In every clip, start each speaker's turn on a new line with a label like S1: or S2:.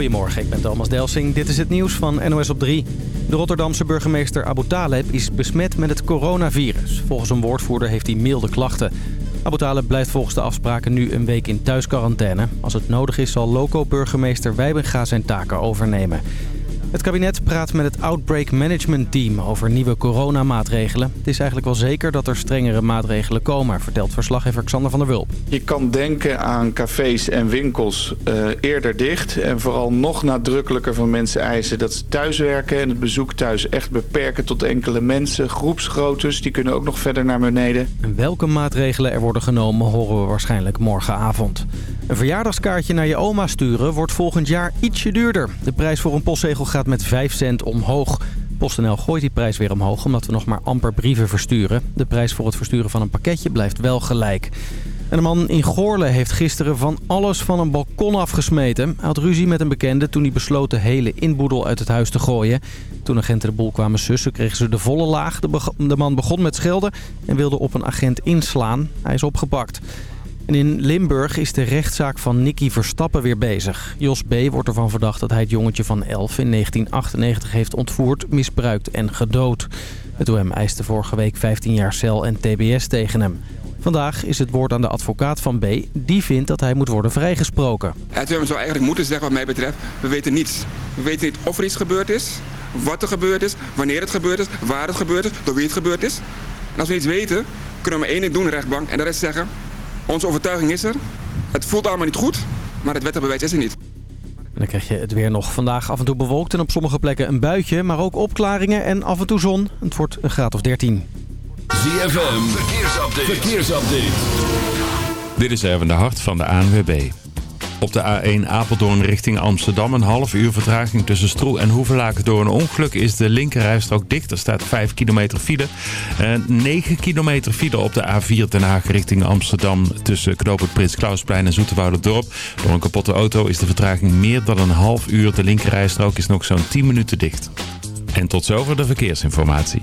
S1: Goedemorgen, ik ben Thomas Delsing. Dit is het nieuws van NOS op 3. De Rotterdamse burgemeester Abu Taleb is besmet met het coronavirus. Volgens een woordvoerder heeft hij milde klachten. Abu Taleb blijft volgens de afspraken nu een week in thuisquarantaine. Als het nodig is zal loco-burgemeester Wijbenga zijn taken overnemen. Het kabinet praat met het Outbreak Management Team over nieuwe coronamaatregelen. Het is eigenlijk wel zeker dat er strengere maatregelen komen, vertelt verslaggever Xander van der Wulp.
S2: Je kan denken aan cafés en winkels uh, eerder dicht. En vooral nog nadrukkelijker van mensen eisen dat ze thuiswerken... en het bezoek thuis echt beperken tot enkele mensen. Groepsgroottes, die kunnen ook nog verder naar beneden.
S1: En welke maatregelen er worden genomen, horen we waarschijnlijk morgenavond. Een verjaardagskaartje naar je oma sturen wordt volgend jaar ietsje duurder. De prijs voor een postzegel gaat met 5 cent omhoog. PostNL gooit die prijs weer omhoog omdat we nog maar amper brieven versturen. De prijs voor het versturen van een pakketje blijft wel gelijk. En een man in Goorle heeft gisteren van alles van een balkon afgesmeten. Hij had ruzie met een bekende toen hij besloot de hele inboedel uit het huis te gooien. Toen agenten de boel kwamen sussen kregen ze de volle laag. De, man begon met schelden en wilde op een agent inslaan. Hij is opgepakt. En in Limburg is de rechtszaak van Nicky Verstappen weer bezig. Jos B. wordt ervan verdacht dat hij het jongetje van 11 in 1998 heeft ontvoerd, misbruikt en gedood. Het OM eiste vorige week 15 jaar cel en tbs tegen hem. Vandaag is het woord aan de advocaat van B. Die vindt dat hij moet worden vrijgesproken.
S3: Het OM zou eigenlijk moeten zeggen wat mij betreft, we weten niets. We weten niet of er iets gebeurd is, wat er gebeurd is, wanneer het gebeurd is, waar het gebeurd is, door wie het gebeurd is. En als we iets weten, kunnen we maar één ding doen, rechtbank, en dat is zeggen... Onze overtuiging is er. Het voelt allemaal niet goed, maar het wettig bewijs is er niet.
S1: En dan krijg je het weer nog vandaag af en toe bewolkt en op sommige plekken een buitje, maar ook opklaringen en af en toe zon. Het wordt een graad of 13.
S4: ZFM, verkeersupdate. verkeersupdate. Dit is even de hart van de ANWB. Op de A1 Apeldoorn richting Amsterdam een half uur vertraging tussen Stroe en Hoevelaken. Door een ongeluk is de linkerrijstrook dicht. Er staat 5 kilometer file. En 9 kilometer file op de A4 Den Haag richting Amsterdam tussen knooppunt Prins Klausplein en Dorp. Door een kapotte auto is de vertraging meer dan een half uur. De linkerrijstrook is nog zo'n 10 minuten dicht. En tot zover de verkeersinformatie.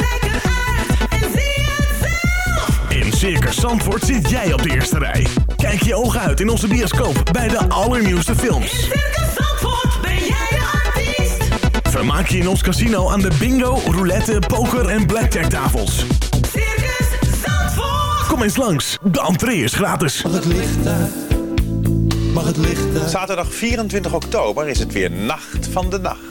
S5: Circus Zandvoort zit jij op de eerste rij. Kijk je ogen uit in onze bioscoop bij de allernieuwste films.
S6: In Circus Zandvoort ben jij de artiest.
S5: Vermaak je in ons casino aan de bingo, roulette, poker en blackjack tafels.
S6: Circus Zandvoort.
S5: Kom eens langs, de entree is gratis.
S7: Mag het licht uit? Mag het licht uit?
S8: Zaterdag 24 oktober is het weer Nacht van de Nacht.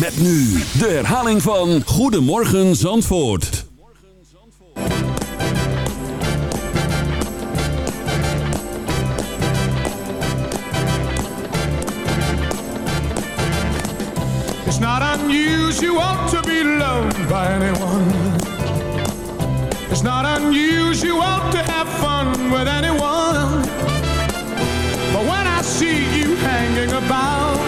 S9: Met nu de herhaling van Goedemorgen Zandvoort.
S10: It's not unusual to be loved by anyone. It's not unusual to have fun with anyone. But when I see you hanging about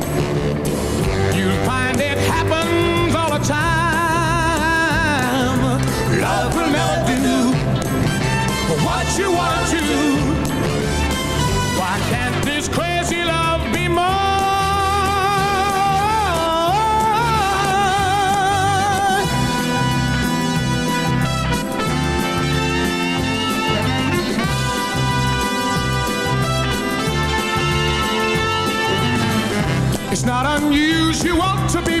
S10: time. Love will never do what you want to. Why can't this crazy love be more? It's not unusual to be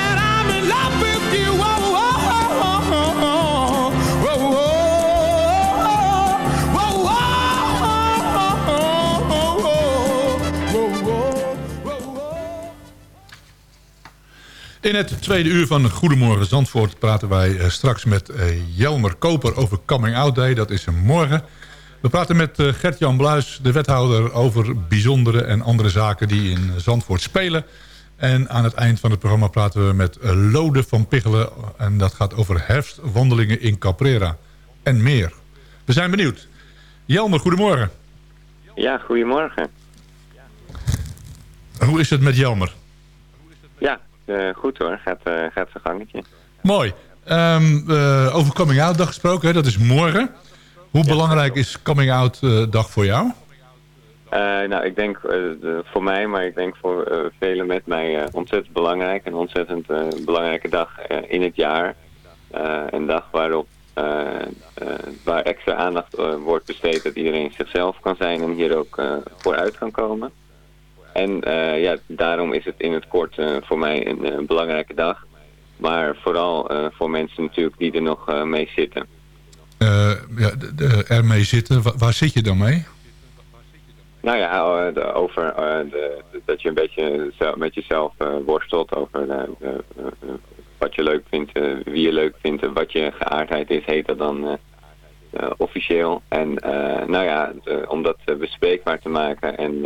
S10: In
S11: het tweede uur van Goedemorgen Zandvoort praten wij eh, straks met eh, Jelmer Koper over Coming Out Day. Dat is een morgen. We praten met eh, Gert-Jan Bluis, de wethouder, over bijzondere en andere zaken die in Zandvoort spelen. En aan het eind van het programma praten we met Lode van Pichelen. En dat gaat over herfstwandelingen in Caprera en meer. We zijn benieuwd. Jelmer, goedemorgen.
S12: Ja, goedemorgen.
S11: Hoe is het met Jelmer?
S12: Eh, goed hoor. Gaat, eh, gaat zijn gangetje.
S11: Mooi. Eh, over Coming Out Dag gesproken, hè? dat is morgen. Hoe belangrijk is Coming Out Dag voor jou?
S12: Nou, ik denk de- voor mij, maar ik denk voor velen met mij ontzettend belangrijk. Een ontzettend belangrijke dag in het jaar. Een dag waarop waar extra aandacht wordt besteed dat iedereen zichzelf kan zijn en hier ook vooruit kan komen. En eh, ja, daarom is het in het kort eh, voor mij een eh, belangrijke dag. Maar vooral voor mensen natuurlijk die er nog mee zitten.
S11: Ja, ermee zitten, Wa- waar zit je dan mee?
S12: Nou ja, de, over de, dat je een beetje met jezelf worstelt over wat je leuk vindt, wie je leuk vindt, wat je geaardheid is, heet dat dan officieel. En eh, nou ja, de- om dat bespreekbaar te maken en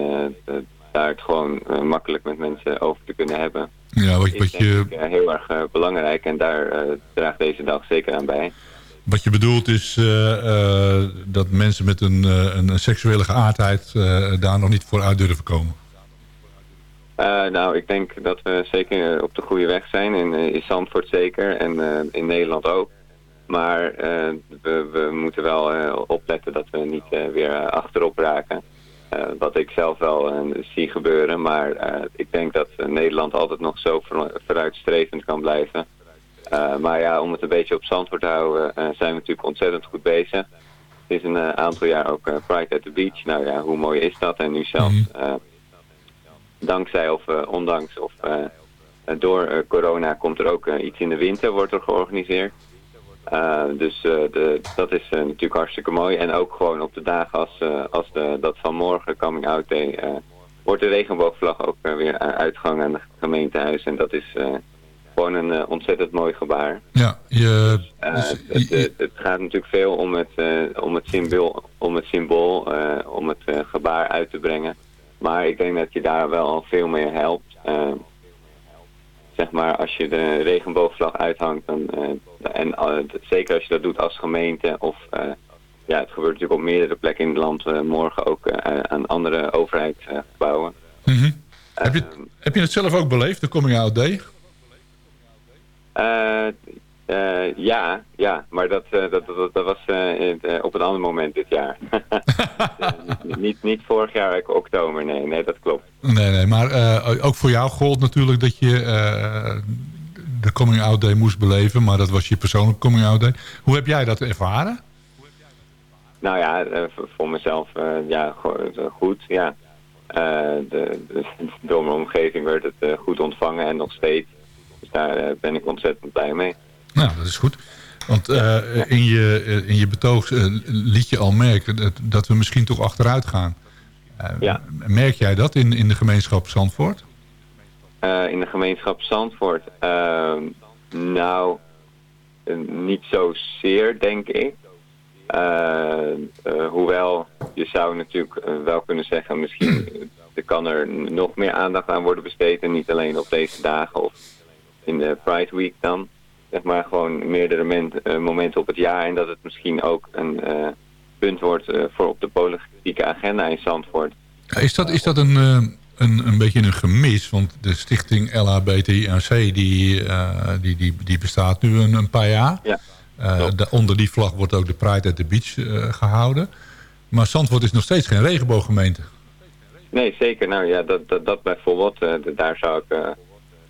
S12: daar het gewoon eh, makkelijk met mensen over te kunnen hebben,
S11: Ja, wat, je,
S12: ik eh, heel erg eh, belangrijk en daar draagt deze dag zeker aan bij.
S11: wat je bedoelt is dat mensen met een, een seksuele geaardheid daar nog niet voor uit durven komen.
S12: Nou, ik denk dat we zeker op de goede weg zijn. In, in Zandvoort zeker en in Nederland ook. Maar we, we moeten wel opletten dat we niet weer achterop raken. Eh, wat ik zelf wel eh, zie gebeuren. Maar eh, ik denk dat Nederland altijd nog zo voor- vooruitstrevend kan blijven. Maar ja, om het een beetje op Zandvoort te houden, zijn we natuurlijk ontzettend goed bezig. Het is een aantal jaar ook Pride at the Beach. Nou ja, hoe mooi is dat? En nu zelfs eh, dankzij of ondanks of door corona komt er ook iets in de winter, wordt er georganiseerd. Eh, dus eh, de, dat is eh, natuurlijk hartstikke mooi. En ook gewoon op de dagen als, als de, dat van morgen Coming Out Day wordt de regenboogvlag ook weer uitgehangen aan het gemeentehuis. En dat is gewoon een ontzettend mooi gebaar.
S11: Ja, je, dus
S12: het, het, het gaat natuurlijk veel om het, om het symbool, om het, symbool om het gebaar uit te brengen. Maar ik denk dat je daar wel al veel meer helpt. Zeg maar, als je de regenboogvlag uithangt, dan, eh, en eh, zeker als je dat doet als gemeente of... eh, ja, het gebeurt natuurlijk op meerdere plekken in het land. morgen ook aan andere overheidsgebouwen.
S11: mhm. heb, je, heb je het zelf ook beleefd, de Coming Out Day?
S12: Eh, ja, ja, maar dat, eh, dat, dat, dat was eh, in- op een ander moment dit jaar. Niet, niet vorig jaar oktober, nee, nee, dat klopt.
S11: Nee, nee, maar ook voor jou gold natuurlijk dat je de Coming Out Day moest beleven. Maar dat was je persoonlijke Coming Out Day. Hoe heb jij dat ervaren?
S12: Nou ja, voor- mezelf, ja, go- goed, ja. De, de, door mijn omgeving werd het goed ontvangen en nog steeds. Dus daar ben ik ontzettend blij mee.
S11: Nou, dat is goed. Want eh, in, je, eh, in je betoog eh, liet je al merken dat, dat we misschien toch achteruit gaan. ja. Merk jij dat in, in de gemeenschap Zandvoort?
S12: in de gemeenschap Zandvoort? Ehm, nou, niet zozeer, denk ik. hoewel, je zou natuurlijk wel kunnen zeggen, misschien er kan er nog meer aandacht aan worden besteed. En niet alleen op deze dagen of in de Pride Week dan. Zeg maar gewoon meerdere momenten op het jaar. En dat het misschien ook een punt wordt voor op de politieke agenda in Zandvoort.
S11: Is dat, is dat een, een, een beetje een gemis? Want de stichting LHBTIC die, die, die, die bestaat nu een, een paar jaar.
S12: Ja.
S11: Uh, de, onder die vlag wordt ook de Pride at the Beach uh, gehouden. Maar Zandvoort is nog steeds geen regenbooggemeente.
S12: Nee, zeker. Nou ja, dat, dat, dat bijvoorbeeld, daar zou ik,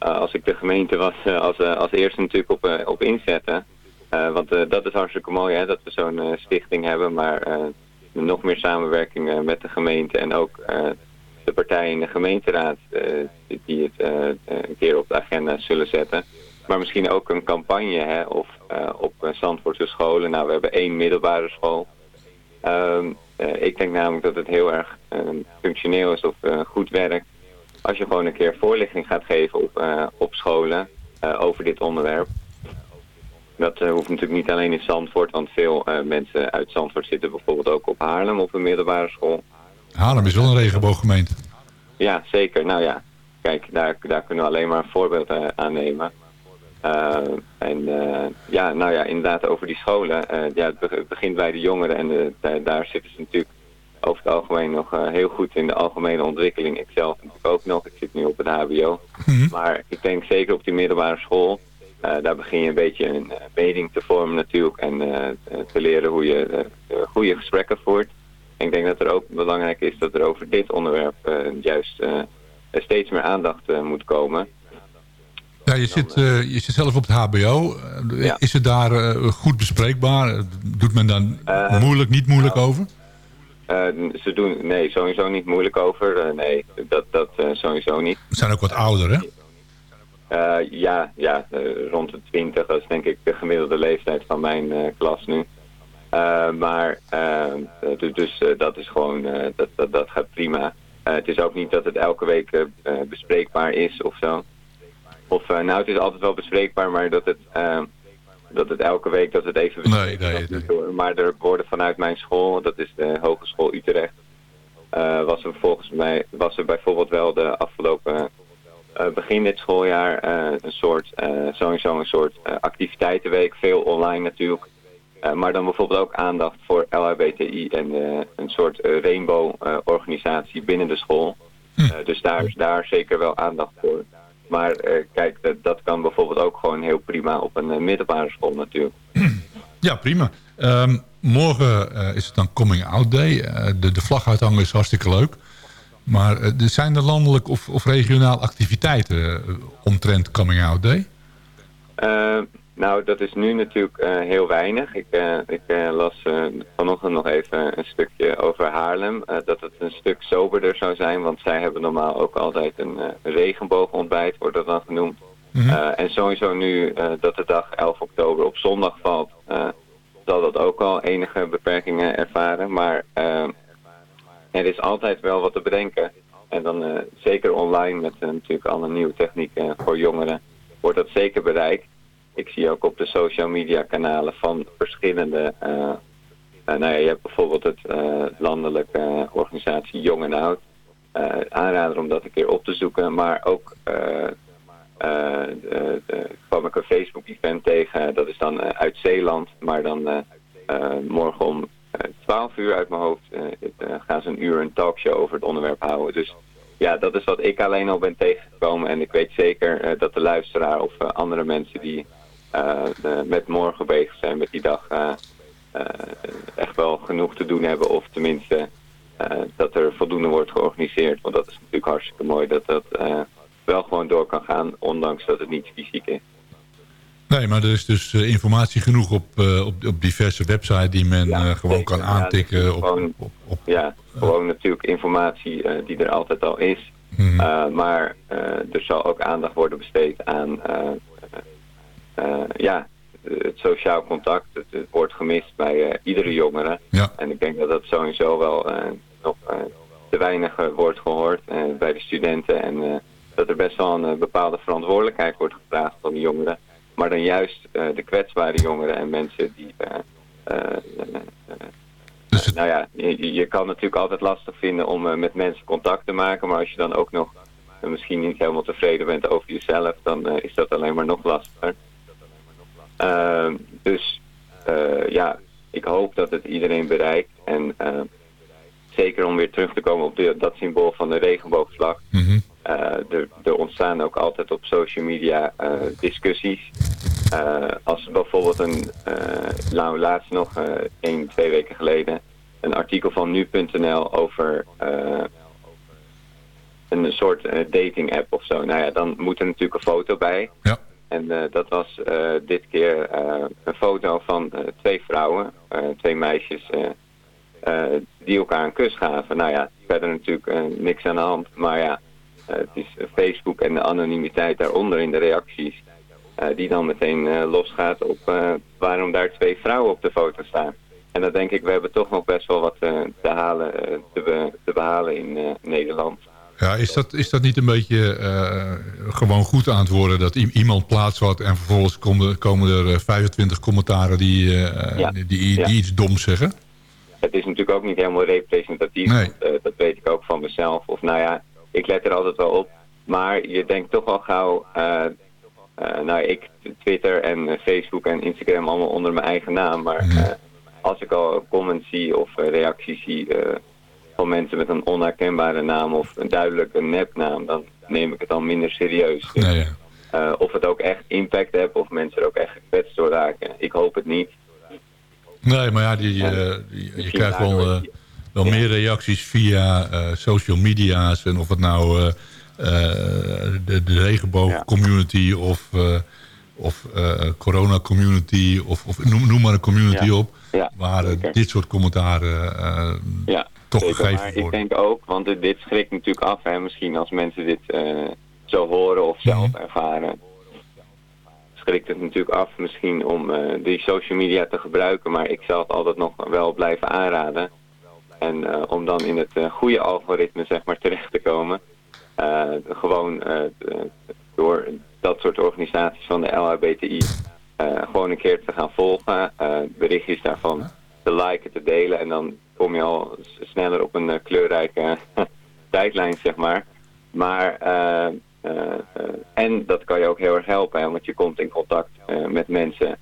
S12: als ik de gemeente was, als, als eerste natuurlijk op, op inzetten. want dat is hartstikke mooi hè, dat we zo'n stichting hebben, maar nog meer samenwerking met de gemeente en ook de partijen in de gemeenteraad die het een keer op de agenda zullen zetten. Maar misschien ook een campagne hè, of op Zandvoortse scholen. Nou, we hebben één middelbare school. Uh, ik denk namelijk dat het heel erg functioneel is of goed werkt als je gewoon een keer voorlichting gaat geven op, op scholen over dit onderwerp. Dat hoeft natuurlijk niet alleen in Zandvoort, want veel mensen uit Zandvoort zitten bijvoorbeeld ook op Haarlem op een middelbare school.
S11: Haarlem is wel een regenbooggemeente.
S12: Ja, zeker. Nou ja, kijk, daar, daar kunnen we alleen maar een voorbeeld aan nemen. En ja, nou ja, inderdaad over die scholen. Ja, het begint bij de jongeren en daar zitten ze natuurlijk over het algemeen nog heel goed in de algemene ontwikkeling. Ik zelf natuurlijk ook nog, ik zit nu op het hbo.
S11: Mhm.
S12: Maar ik denk zeker op die middelbare school, daar begin je een beetje een mening te vormen natuurlijk en te leren hoe je goede gesprekken voert. En ik denk dat er ook belangrijk is dat er over dit onderwerp juist steeds meer aandacht moet komen.
S11: Ja, je, zit, uh, je zit zelf op het hbo. Ja. Is het daar uh, goed bespreekbaar? Doet men daar uh, moeilijk, niet moeilijk
S12: nou,
S11: over?
S12: Ze doen, nee, sowieso niet moeilijk over. nee, dat, dat sowieso niet.
S11: Ze zijn ook wat ouder, hè?
S12: ja, ja rond de 20. Dat is denk ik de gemiddelde leeftijd van mijn klas nu. maar, dus dat is gewoon, dat, dat, dat gaat prima. het is ook niet dat het elke week bespreekbaar is of zo. Of nou, het is altijd wel bespreekbaar, maar dat het, dat het elke week dat het even
S11: nee, nee, nee.
S12: Maar er worden vanuit mijn school, dat is de Hogeschool Utrecht, uh, was er volgens mij was er bijvoorbeeld wel de afgelopen begin dit schooljaar een soort sowieso een soort activiteitenweek, veel online natuurlijk. maar dan bijvoorbeeld ook aandacht voor LHBTI en een soort rainbow organisatie binnen de school.
S11: Hm.
S12: dus daar is daar zeker wel aandacht voor. Maar uh, kijk, dat, dat, kan bijvoorbeeld ook gewoon heel prima op een uh, middelbare school natuurlijk.
S11: Ja, prima. Um, morgen uh, is het dan Coming Out Day. de, de is hartstikke leuk. Maar er zijn er landelijk of, of regionaal activiteiten omtrent Coming Out Day?
S12: Nou, dat is nu natuurlijk uh, heel weinig. Ik, uh, ik uh, las vanochtend nog even een stukje over Haarlem. dat het een stuk soberder zou zijn, want zij hebben normaal ook altijd een regenboogontbijt, wordt dat dan genoemd.
S11: Mhm.
S12: en sowieso nu dat de dag 11 oktober op zondag valt, zal dat ook al enige beperkingen ervaren. Maar er is altijd wel wat te bedenken. En dan zeker online met natuurlijk alle nieuwe technieken voor jongeren wordt dat zeker bereikt ik zie ook op de social media kanalen van verschillende... Uh, uh, nou ja, je hebt bijvoorbeeld het uh, landelijke organisatie Jong en Oud. aanrader om dat een keer op te zoeken. Maar ook de, de, kwam ik een Facebook event tegen. Dat is dan uit Zeeland. Maar dan morgen om 12 uur uit mijn hoofd gaan ze een uur een talkshow over het onderwerp houden. Dus ja, dat is wat ik alleen al ben tegengekomen. En ik weet zeker dat de luisteraar of andere mensen die met morgen bezig zijn, met die dag, uh, echt wel genoeg te doen hebben. Of tenminste dat er voldoende wordt georganiseerd. Want dat is natuurlijk hartstikke mooi dat dat wel gewoon door kan gaan, ondanks dat het niet fysiek is.
S11: Nee, maar er is dus informatie genoeg op, op, op diverse websites die men ja, gewoon kan aantikken.
S12: Ja,
S11: op,
S12: gewoon,
S11: op, op,
S12: ja, gewoon natuurlijk informatie die er altijd al is.
S11: Hmm.
S12: maar er zal ook aandacht worden besteed aan ja, het sociaal contact, het, het wordt gemist bij uh, iedere jongere.
S11: Ja.
S12: En ik denk dat dat sowieso wel uh, nog te weinig eh, wordt gehoord eh, bij de studenten. En eh, dat er best wel een eh, bepaalde verantwoordelijkheid wordt gevraagd van de jongeren. Maar dan juist eh, de kwetsbare jongeren en mensen die... eh, eh, eh, eh, Nou ja, je, je kan natuurlijk altijd lastig vinden om eh, met mensen contact te maken. Maar als je dan ook nog eh, misschien niet helemaal tevreden bent over jezelf, dan eh, is dat alleen maar nog lastiger. Ehm, dus eh, ja, ik hoop dat het iedereen bereikt. En eh, zeker om weer terug te komen op de, dat symbool van de regenboogvlag. Eh, er, er ontstaan ook altijd op social media eh, discussies. Als bijvoorbeeld een, nou laatst nog, één, twee weken geleden, een artikel van nu.nl over een soort dating app of zo. Nou ja, dan moet er natuurlijk een foto bij.
S11: Ja.
S12: En eh, dat was eh, dit keer eh, een foto van twee vrouwen, twee meisjes, die elkaar een kus gaven. Nou ja, verder natuurlijk niks aan de hand. Maar ja, het is Facebook en de anonimiteit daaronder in de reacties. die dan meteen losgaat op waarom daar twee vrouwen op de foto staan. En dan denk ik, we hebben toch nog best wel wat te, halen, te, be- te behalen in Nederland.
S11: Ja, is dat, is dat niet een beetje eh, gewoon goed aan het worden... dat iemand plaatst wat en vervolgens komen, komen er eh, 25 commentaren die, eh,
S12: Ja.
S11: die, die,
S12: Ja.
S11: iets doms zeggen?
S12: Het is natuurlijk ook niet helemaal representatief.
S11: Nee.
S12: want, eh, dat weet ik ook van mezelf. Of nou ja, ik let er altijd wel op. Maar je denkt toch al gauw... eh, eh, nou, ik Twitter en eh, Facebook en Instagram allemaal onder mijn eigen naam. Maar eh, als ik al comments zie of eh, reacties zie eh, van mensen met een onherkenbare naam of een duidelijk een nepnaam, dan neem ik het dan minder serieus. Dus,
S11: ja.
S12: eh, of het ook echt impact heeft of mensen er ook echt gekwetst door raken. Ik hoop het niet.
S11: Nee, maar ja, die, eh, die- je krijgt wel, eh, wel meer reacties via social media's. En of het nou de, de regenboog-community of, of eh, corona-community... Of, of noem, noem maar een community op... Waar dit soort commentaren
S12: Ja,
S11: toch
S12: zeker,
S11: gegeven
S12: maar ik denk ook, want dit, dit schrikt natuurlijk af, hè, misschien als mensen dit eh, zo horen of zelf
S11: Mhm.
S12: ervaren. Schrikt het natuurlijk af misschien om eh, die social media te gebruiken, maar ik zal het altijd nog wel blijven aanraden. En eh, om dan in het goede algoritme zeg maar terecht te komen, gewoon door dat soort organisaties van de LHBTI gewoon een keer te gaan volgen, berichtjes daarvan te liken, te delen en dan kom je al sneller op een eh, kleurrijke tijdlijn, zeg maar. Maar, eh, eh, en dat kan je ook heel erg helpen, hè, want je komt in contact met mensen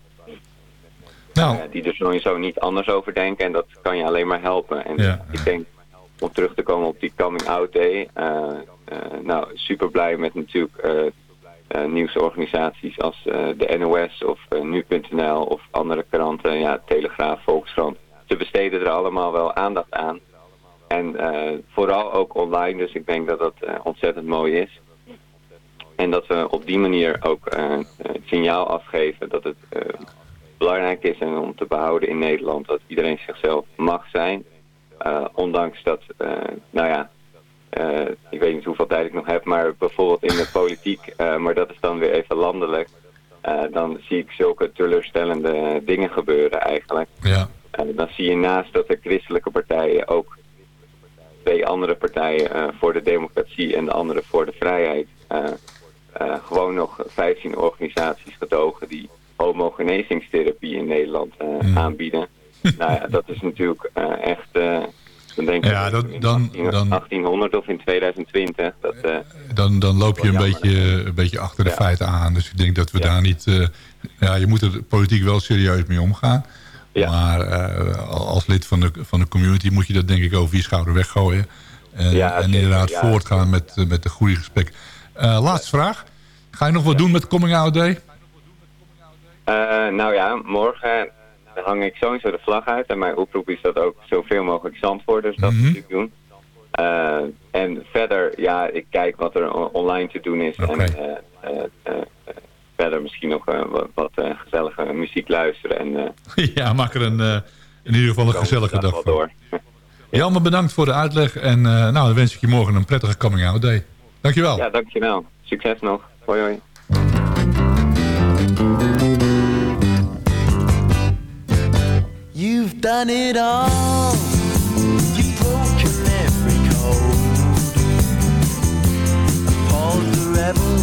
S11: Nou.
S12: die er sowieso niet anders over denken en dat kan je alleen maar helpen. En
S11: Ja.
S12: ik denk, om terug te komen op die coming out day, nou, super blij met natuurlijk eh, nieuwsorganisaties als de NOS of nu.nl of andere kranten, ja, Telegraaf, Volkskrant. Ze besteden er allemaal wel aandacht aan. En eh, vooral ook online, dus ik denk dat dat eh, ontzettend mooi is. En dat we op die manier ook eh, het signaal afgeven dat het belangrijk is om te behouden in Nederland dat iedereen zichzelf mag zijn. Ondanks dat, nou ja, ik weet niet hoeveel tijd ik nog heb, maar bijvoorbeeld in de politiek, maar dat is dan weer even landelijk, dan zie ik zulke teleurstellende dingen gebeuren eigenlijk.
S11: Ja.
S12: Eh, dan zie je naast dat de christelijke partijen ook twee andere partijen eh, voor de democratie en de andere voor de vrijheid eh, gewoon nog 15 organisaties gedogen die homogenezingstherapie in Nederland eh, aanbieden. nou ja, dat is natuurlijk echt, dan denk
S11: Ja, dat-
S12: in
S11: dan-
S12: 18
S11: dan-
S12: 1800 of in 2020. Dat,
S11: Dan, dan loop je een beetje, een beetje achter de feiten aan. Dus ik denk dat we daar niet... ja, je moet er politiek wel serieus mee omgaan. Maar eh, als lid van de, van de community moet je dat denk ik over je schouder weggooien. En,
S12: Ja,
S11: en inderdaad
S12: ja.
S11: voortgaan met, eh, met de goede gesprek. Eh, laatste vraag. Ga je nog wat doen met Coming Out Day?
S12: Eh, nou ja, morgen hang ik sowieso de vlag uit. En mijn oproep is dat ook zoveel mogelijk Zandvoorters dat
S11: Mhm.
S12: natuurlijk doen. En verder, ja, ik kijk wat er online te doen is. En eh, verder misschien nog eh, wat, wat gezellige muziek luisteren. En, eh,
S11: ja, maak er een, in ieder geval een gezellige dag van.
S12: Door.
S11: maar bedankt voor de uitleg. En nou, dan wens ik je morgen een prettige coming out day. Dankjewel.
S12: Ja, dankjewel. Succes nog. Hoi hoi.
S7: You've done it all. You've broken every code. Paul the.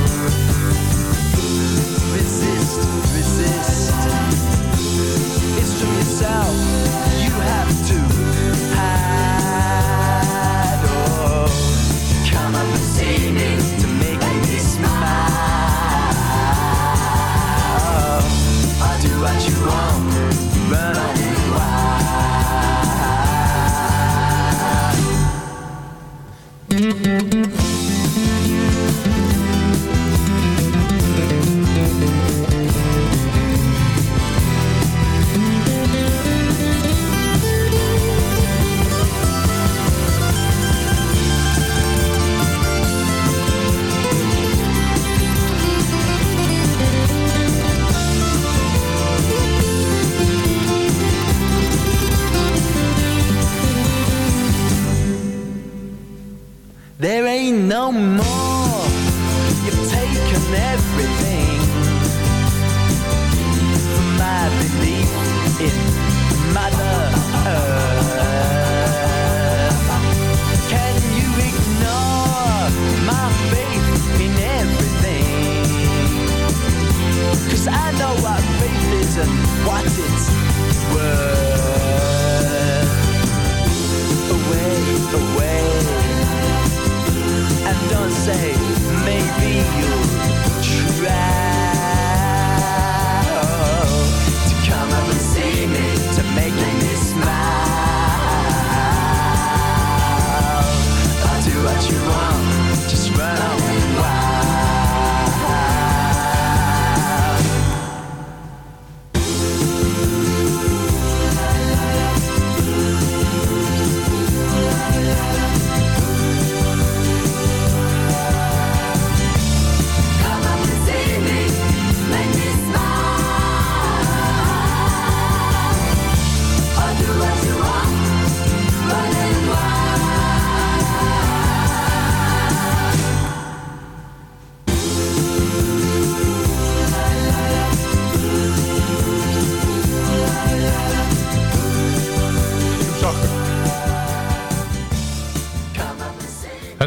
S7: Resist, resist. It's from yourself. You have to hide. Oh, come up and see me Watch it.
S11: Whoa.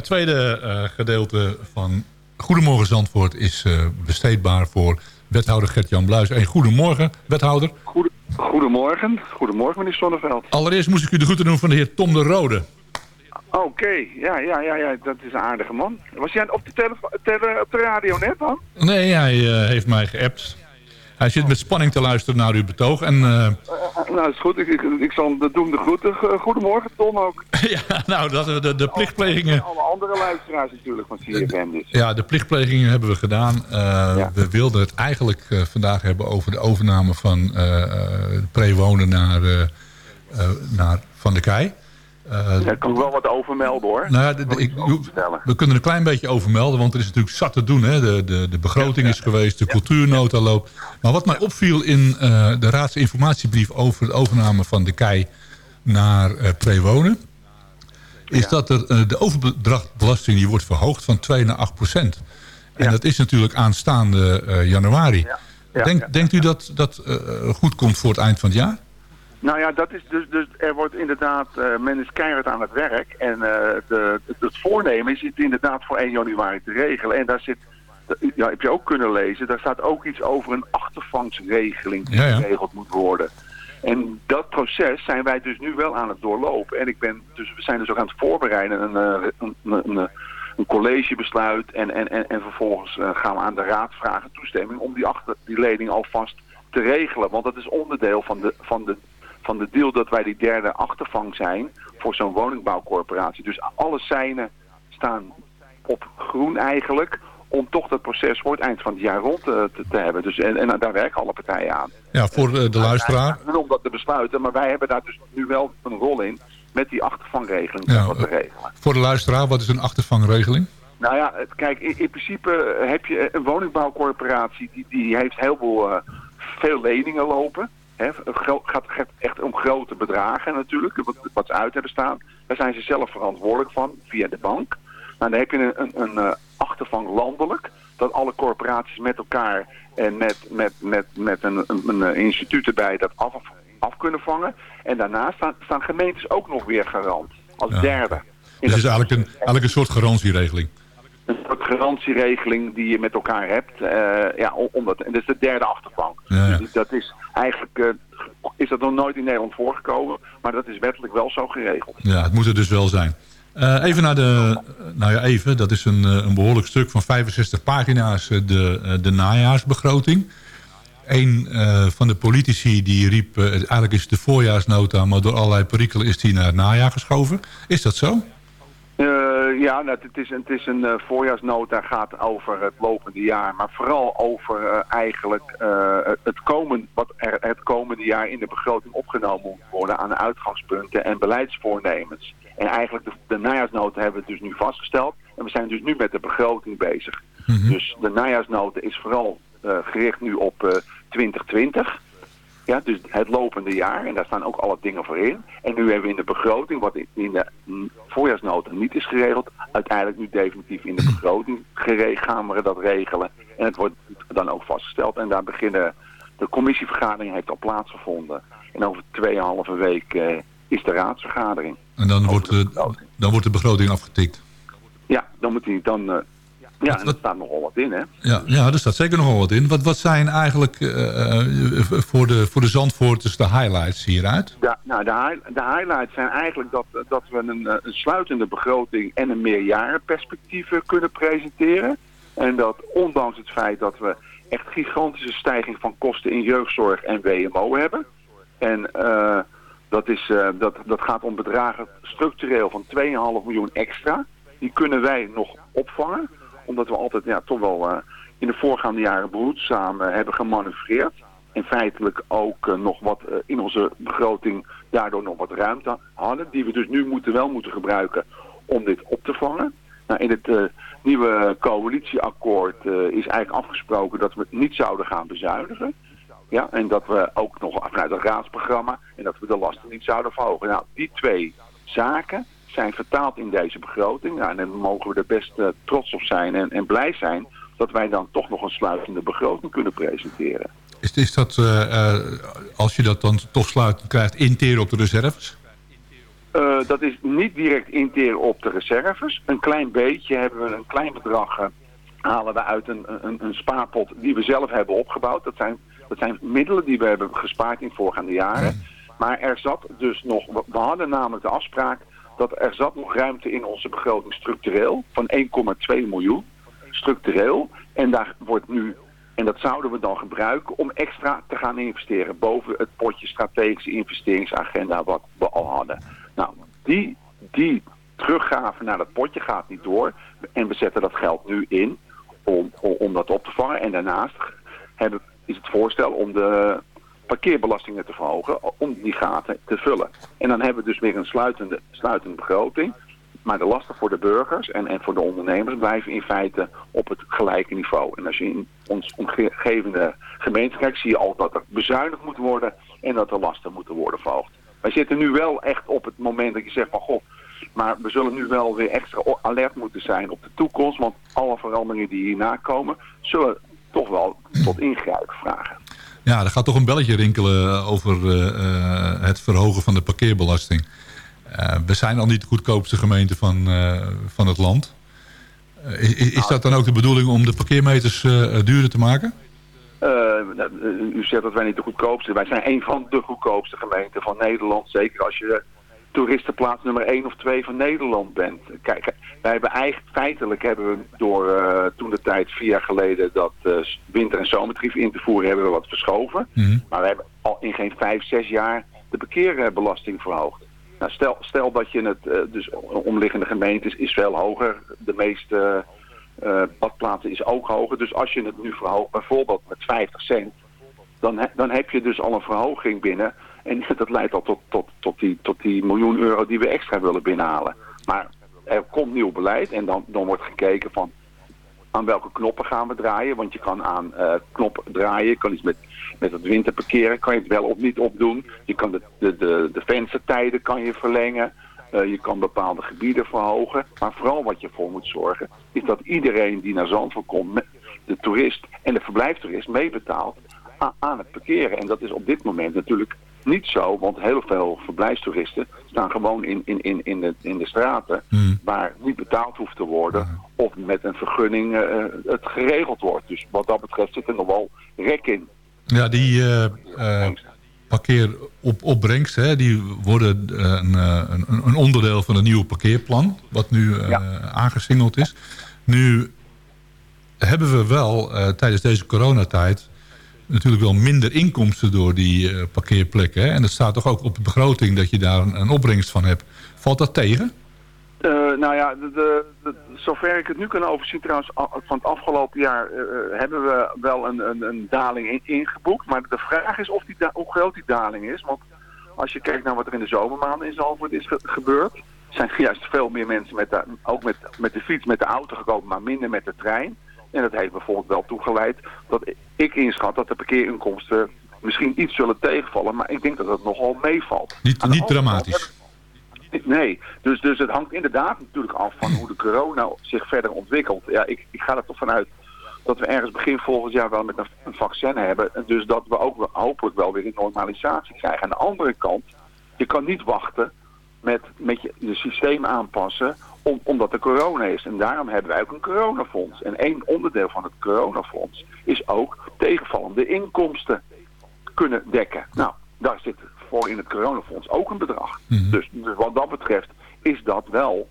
S11: Het tweede eh, gedeelte van Goedemorgen Zandvoort is eh, besteedbaar voor wethouder Gert-Jan Bluis. En goedemorgen, wethouder.
S13: Goede- Goedemorgen. Goedemorgen, meneer Sonneveld.
S11: Allereerst moest ik u de groeten doen van de heer Tom de Rode.
S13: Oké, ja, ja, ja, ja, dat is een aardige man. Was hij op de, tele- op de radio net dan?
S11: Nee, hij eh, heeft mij geappt. Hij zit met spanning te luisteren naar uw betoog. En eh,
S13: nou, is goed. Ik, ik, ik zal de groeten. Go- Goedemorgen, Tom ook.
S11: ja, nou, dat, we de, de plichtplegingen...
S13: En alle andere luisteraars natuurlijk van CFM dus.
S11: Ja, de plichtplegingen hebben we gedaan. Eh, We wilden het eigenlijk eh, vandaag hebben over de overname van eh eh, prewonen naar, eh, eh, naar Van de Kei. Eh,
S13: Daar kan ik wel wat over melden hoor.
S11: nou ja, de- de- ik, we kunnen er een klein beetje over melden, want er is natuurlijk zat te doen. Hè? De, de, de begroting is geweest, de cultuurnota loopt. Maar wat mij opviel in eh, de raadsinformatiebrief over de overname van de Kei naar eh Prewonen... is dat er, de overdrachtbelasting die wordt verhoogd van 2 naar 8 procent. En dat is natuurlijk aanstaande januari. Denk, Denkt u dat dat goed komt voor het eind van het jaar?
S13: Nou ja, dat is dus, dus er wordt inderdaad, eh, men is keihard aan het werk. En eh, de, het, voornemen is het inderdaad voor 1 januari te regelen. En daar zit, ja, heb je ook kunnen lezen, daar staat ook iets over een achtervangsregeling die
S11: Ja, ja.
S13: geregeld moet worden. En dat proces zijn wij dus nu wel aan het doorlopen. En ik ben dus, we zijn dus ook aan het voorbereiden een, eh, een, een, een, collegebesluit. En, en, en, en vervolgens gaan we aan de raad vragen toestemming om die, achter, die lening alvast te regelen. Want dat is onderdeel van de, van de, van de deal dat wij die derde achtervang zijn voor zo'n woningbouwcorporatie. Dus alle seinen staan op groen eigenlijk om toch dat proces voor het eind van het jaar rond te, te, te hebben. Dus, en, en daar werken alle partijen aan.
S11: Ja, voor eh, de luisteraar.
S13: En om dat te besluiten, maar wij hebben daar dus nu wel een rol in met die achtervangregeling
S11: Ja,
S13: wat te regelen.
S11: Voor de luisteraar, wat is een achtervangregeling?
S13: Nou ja, kijk, in, in principe heb je een woningbouwcorporatie die, die heeft heel veel eh, veel leningen lopen. Hè, het gaat gaat echt om grote bedragen natuurlijk, wat, wat ze uit hebben staan. Daar zijn ze zelf verantwoordelijk van, via de bank. Nou, dan heb je een, een, een eh, achtervang landelijk, dat alle corporaties met elkaar en met, met, met, met een, een, een eh, instituut erbij dat af, af kunnen vangen. En daarnaast staan, staan gemeentes ook nog weer garant, als
S11: Ja.
S13: derde.
S11: Dus het is eigenlijk een, eigenlijk een soort garantieregeling.
S13: Een soort garantieregeling die je met elkaar hebt. eh, ja, om- omdat, en dat is de derde achtervang.
S11: Ja.
S13: Dus dat is eigenlijk eh, is dat nog nooit in Nederland voorgekomen. Maar dat is wettelijk wel zo geregeld.
S11: Ja, het moet er dus wel zijn. Eh, even naar de... Nou ja, even. Dat is een, een behoorlijk stuk van 65 pagina's. De, de najaarsbegroting. Een van de politici die riep... eigenlijk is de voorjaarsnota... maar door allerlei perikelen is die naar het najaar geschoven. Is dat zo?
S13: Eh, ja, nou, het is, het is een eh, voorjaarsnota, gaat over het lopende jaar, maar vooral over eh, eigenlijk het, komen, wat er het komende jaar in de begroting opgenomen moet worden aan uitgangspunten en beleidsvoornemens. En eigenlijk de, de najaarsnota hebben we dus nu vastgesteld en we zijn dus nu met de begroting bezig. Dus de najaarsnota is vooral gericht nu op eh, 2020. Ja, dus het lopende jaar. En daar staan ook alle dingen voor in. En nu hebben we in de begroting, wat in- de voorjaarsnota niet is geregeld, uiteindelijk nu definitief in de begroting gaan we dat regelen. En het wordt dan ook vastgesteld. En daar beginnen, de commissievergadering heeft al plaatsgevonden. En over tweeënhalve week eh, is de raadsvergadering.
S11: En dan wordt, de, dan wordt de begroting afgetikt.
S13: Ja, dan moet hij dan... eh, ja, en er staat nogal wat in, hè.
S11: Ja, ja, er staat zeker nogal wat in. Wat, wat zijn eigenlijk eh, eh, voor, de, voor de Zandvoorters de highlights hieruit?
S13: Ja, nou, de, hi- de highlights zijn eigenlijk dat, dat we een, eh, een sluitende begroting en een meerjarenperspectief eh, kunnen presenteren. En dat ondanks het feit dat we echt gigantische stijging van kosten in jeugdzorg en WMO hebben. En eh, dat, is, eh, dat, dat gaat om bedragen structureel van 2,5 miljoen extra. Die kunnen wij nog opvangen. Omdat we altijd ja, toch wel eh, in de voorgaande jaren behoedzaam eh, hebben gemanoeuvreerd. En feitelijk ook eh, nog wat eh, in onze begroting daardoor nog wat ruimte hadden. Die we dus nu moeten, wel moeten gebruiken om dit op te vangen. Nou, in het nieuwe coalitieakkoord is eigenlijk afgesproken dat we het niet zouden gaan bezuinigen. Ja, en dat we ook nog vanuit het raadsprogramma en dat we de lasten niet zouden verhogen. Nou, die twee zaken zijn vertaald in deze begroting. Nou, en dan mogen we er best eh, trots op zijn en, en blij zijn dat wij dan toch nog een sluitende begroting kunnen presenteren.
S11: Is, is dat, eh, eh, als je dat dan toch sluit krijgt, interen op de reserves?
S13: Dat is niet direct interen op de reserves. Een klein beetje hebben we een klein bedrag halen we uit een, een, een spaarpot die we zelf hebben opgebouwd. Dat zijn, dat zijn middelen die we hebben gespaard in voorgaande jaren. Maar er zat dus nog, we hadden namelijk de afspraak dat er zat nog ruimte in onze begroting structureel van 1,2 miljoen. Structureel. En daar wordt nu, en dat zouden we dan gebruiken om extra te gaan investeren boven het potje strategische investeringsagenda wat we al hadden. Nou, die, die teruggave naar dat potje gaat niet door. En we zetten dat geld nu in om, om, dat op te vangen. En daarnaast hebben, is het voorstel om de parkeerbelastingen te verhogen, om die gaten te vullen. En dan hebben we dus weer een sluitende, sluitende begroting. Maar de lasten voor de burgers en, en voor de ondernemers blijven in feite op het gelijke niveau. En als je in ons omgevende gemeente kijkt, zie je al dat er bezuinigd moet worden en dat de lasten moeten worden verhoogd. Wij zitten nu wel echt op het moment dat je zegt van goh, maar we zullen nu wel weer extra alert moeten zijn op de toekomst. Want alle veranderingen die hierna komen, zullen toch wel tot ingrijpen vragen.
S11: Ja, er gaat toch een belletje rinkelen over eh, eh, het verhogen van de parkeerbelasting. Eh, we zijn al niet de goedkoopste gemeente van, van het land. Is, is dat dan ook de bedoeling om de parkeermeters duurder te maken?
S13: Nou, u zegt dat wij niet de goedkoopste Wij zijn een van de goedkoopste gemeenten van Nederland. Zeker als je toeristenplaats nummer 1 of 2 van Nederland bent. Kijk, wij hebben eigenlijk, feitelijk hebben we door eh, toen de tijd vier jaar geleden dat eh, winter- en zomertarief in te voeren, hebben we wat verschoven. Maar we hebben al in geen vijf, zes jaar de parkeerbelasting verhoogd. Nou, stel, stel dat je het, eh, dus omliggende gemeentes is veel hoger. De meeste badplaatsen is ook hoger. Dus als je het nu verhoogt, bijvoorbeeld met 50 cent, dan, he- dan heb je dus al een verhoging binnen. En dat leidt al tot, tot, tot, die, tot die miljoen euro die we extra willen binnenhalen. Maar er komt nieuw beleid en dan, dan wordt gekeken van aan welke knoppen gaan we draaien. Want je kan aan eh knop draaien, je kan iets met, met het winter parkeren, kan je het wel of niet opdoen. Je kan de, de, de, de kan je verlengen. Eh, je kan bepaalde gebieden verhogen. Maar vooral wat je voor moet zorgen, is dat iedereen die naar Zandvoort komt, de toerist en de verblijftoerist meebetaalt aan het parkeren. En dat is op dit moment natuurlijk niet zo, want heel veel verblijfstoeristen staan gewoon in, in, in, in, de, in de straten waar niet betaald hoeft te worden of met een vergunning eh, het geregeld wordt. Dus wat dat betreft zit er nog wel rek in.
S11: Ja, die eh eh, parkeeropbrengsten, hè, die worden een, een, een onderdeel van het nieuwe parkeerplan, wat nu aangesingeld is. Nu hebben we wel tijdens deze coronatijd natuurlijk wel minder inkomsten door die eh, parkeerplekken. Hè? En dat staat toch ook op de begroting dat je daar een, opbrengst van hebt. Valt dat tegen?
S13: Eh, nou ja, de, zover ik het nu kan overzien trouwens, van het afgelopen jaar eh, hebben we wel een, een, een daling in, ingeboekt. Maar de vraag is of die hoe groot die daling is. Want als je kijkt naar wat er in de zomermaanden in Zalvoort is ge- gebeurd, zijn juist veel meer mensen met ook met, met de fiets, met de auto gekomen, maar minder met de trein. En dat heeft bijvoorbeeld wel toegeleid dat ik inschat dat de parkeerinkomsten misschien iets zullen tegenvallen. Maar ik denk dat het nogal meevalt.
S11: Niet, niet dramatisch.
S13: Nee, dus, dus het hangt inderdaad natuurlijk af van hoe de corona zich verder ontwikkelt. Ja, ik, ik ga er toch vanuit dat we ergens begin volgend jaar wel met een, vaccin hebben. En dus dat we ook hopelijk wel weer een normalisatie krijgen. Aan de andere kant, je kan niet wachten met, met je, je systeem aanpassen om, omdat er corona is. En daarom hebben wij ook een coronafonds. En één onderdeel van het coronafonds is ook tegenvallende inkomsten kunnen dekken. Nou, daar zit voor in het coronafonds ook een bedrag. dus, dus wat dat betreft is dat wel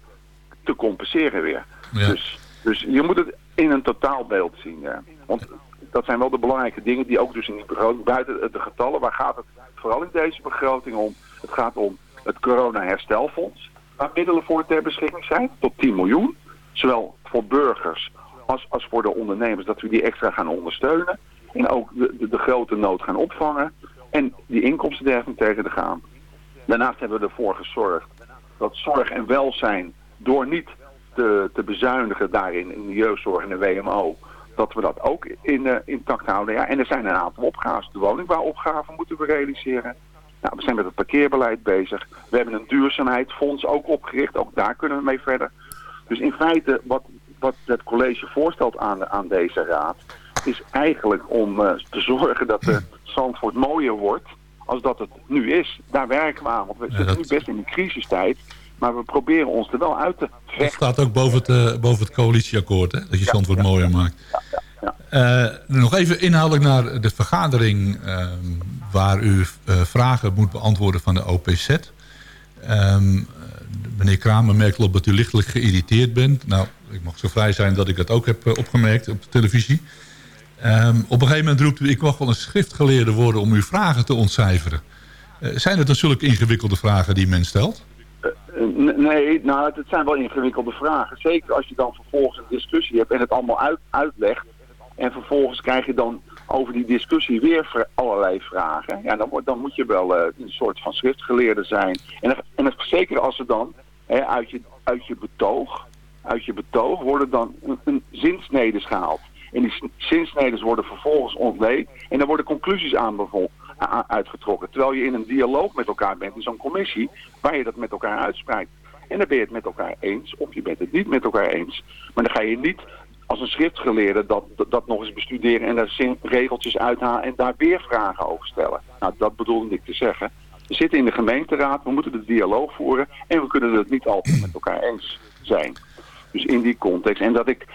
S13: te compenseren weer.
S11: Ja.
S13: Dus, dus je moet het in een totaalbeeld zien. Want dat zijn wel de belangrijke dingen die ook dus in die begroting, buiten de getallen, waar gaat het vooral in deze begroting om? Het gaat om het corona-herstelfonds, waar middelen voor ter beschikking zijn, tot 10 miljoen. Zowel voor burgers als, als voor de ondernemers, dat we die extra gaan ondersteunen. En ook de, de, grote nood gaan opvangen. En die inkomstenderving tegen te gaan. Daarnaast hebben we ervoor gezorgd dat zorg en welzijn door niet te, te bezuinigen daarin in de jeugdzorg en de WMO, dat we dat ook in, eh, intact houden. Ja, en er zijn een aantal opgaves. De woningbouwopgaven moeten we realiseren. Nou, we zijn met het parkeerbeleid bezig. We hebben een duurzaamheidsfonds ook opgericht. Ook daar kunnen we mee verder. Dus in feite, wat, wat het college voorstelt aan, aan deze raad, is eigenlijk om eh, te zorgen dat de Zandvoort mooier wordt als dat het nu is. Daar werken we aan. Want we zitten nu best in een crisistijd. Maar we proberen ons er wel uit te
S11: Dat staat ook boven het, eh, boven het coalitieakkoord, hè? dat je Zandvoort mooier maakt. Eh, nog even inhoudelijk naar de vergadering eh, waar u eh, vragen moet beantwoorden van de OPZ. Ehm, meneer Kramer merkt op dat u lichtelijk geïrriteerd bent. Nou, ik mag zo vrij zijn dat ik dat ook heb eh, opgemerkt op de televisie. Ehm, op een gegeven moment roept u, ik mag wel een schriftgeleerde worden om uw vragen te ontcijferen. Eh, zijn het dan zulke ingewikkelde vragen die men stelt?
S13: Nee, nou, het zijn wel ingewikkelde vragen. Zeker als je dan vervolgens een discussie hebt en het allemaal uit, uitlegt. En vervolgens krijg je dan over die discussie weer allerlei vragen. Ja, dan, dan moet je wel eh, een soort van schriftgeleerde zijn. En, en zeker als er dan hè, uit, je, uit je betoog, uit je betoog worden dan een, zinsnedes gehaald. En die zinsnedes worden vervolgens ontleed. En dan worden conclusies aan uitgetrokken. Terwijl je in een dialoog met elkaar bent in zo'n commissie waar je dat met elkaar uitspreekt. En dan ben je het met elkaar eens of je bent het niet met elkaar eens. Maar dan ga je niet als een schriftgeleerde dat, dat, nog eens bestuderen en daar regeltjes uithalen en daar weer vragen over stellen. Nou, dat bedoelde ik te zeggen. We zitten in de gemeenteraad, we moeten de dialoog voeren en we kunnen het niet altijd met elkaar eens zijn. Dus in die context. En dat ik,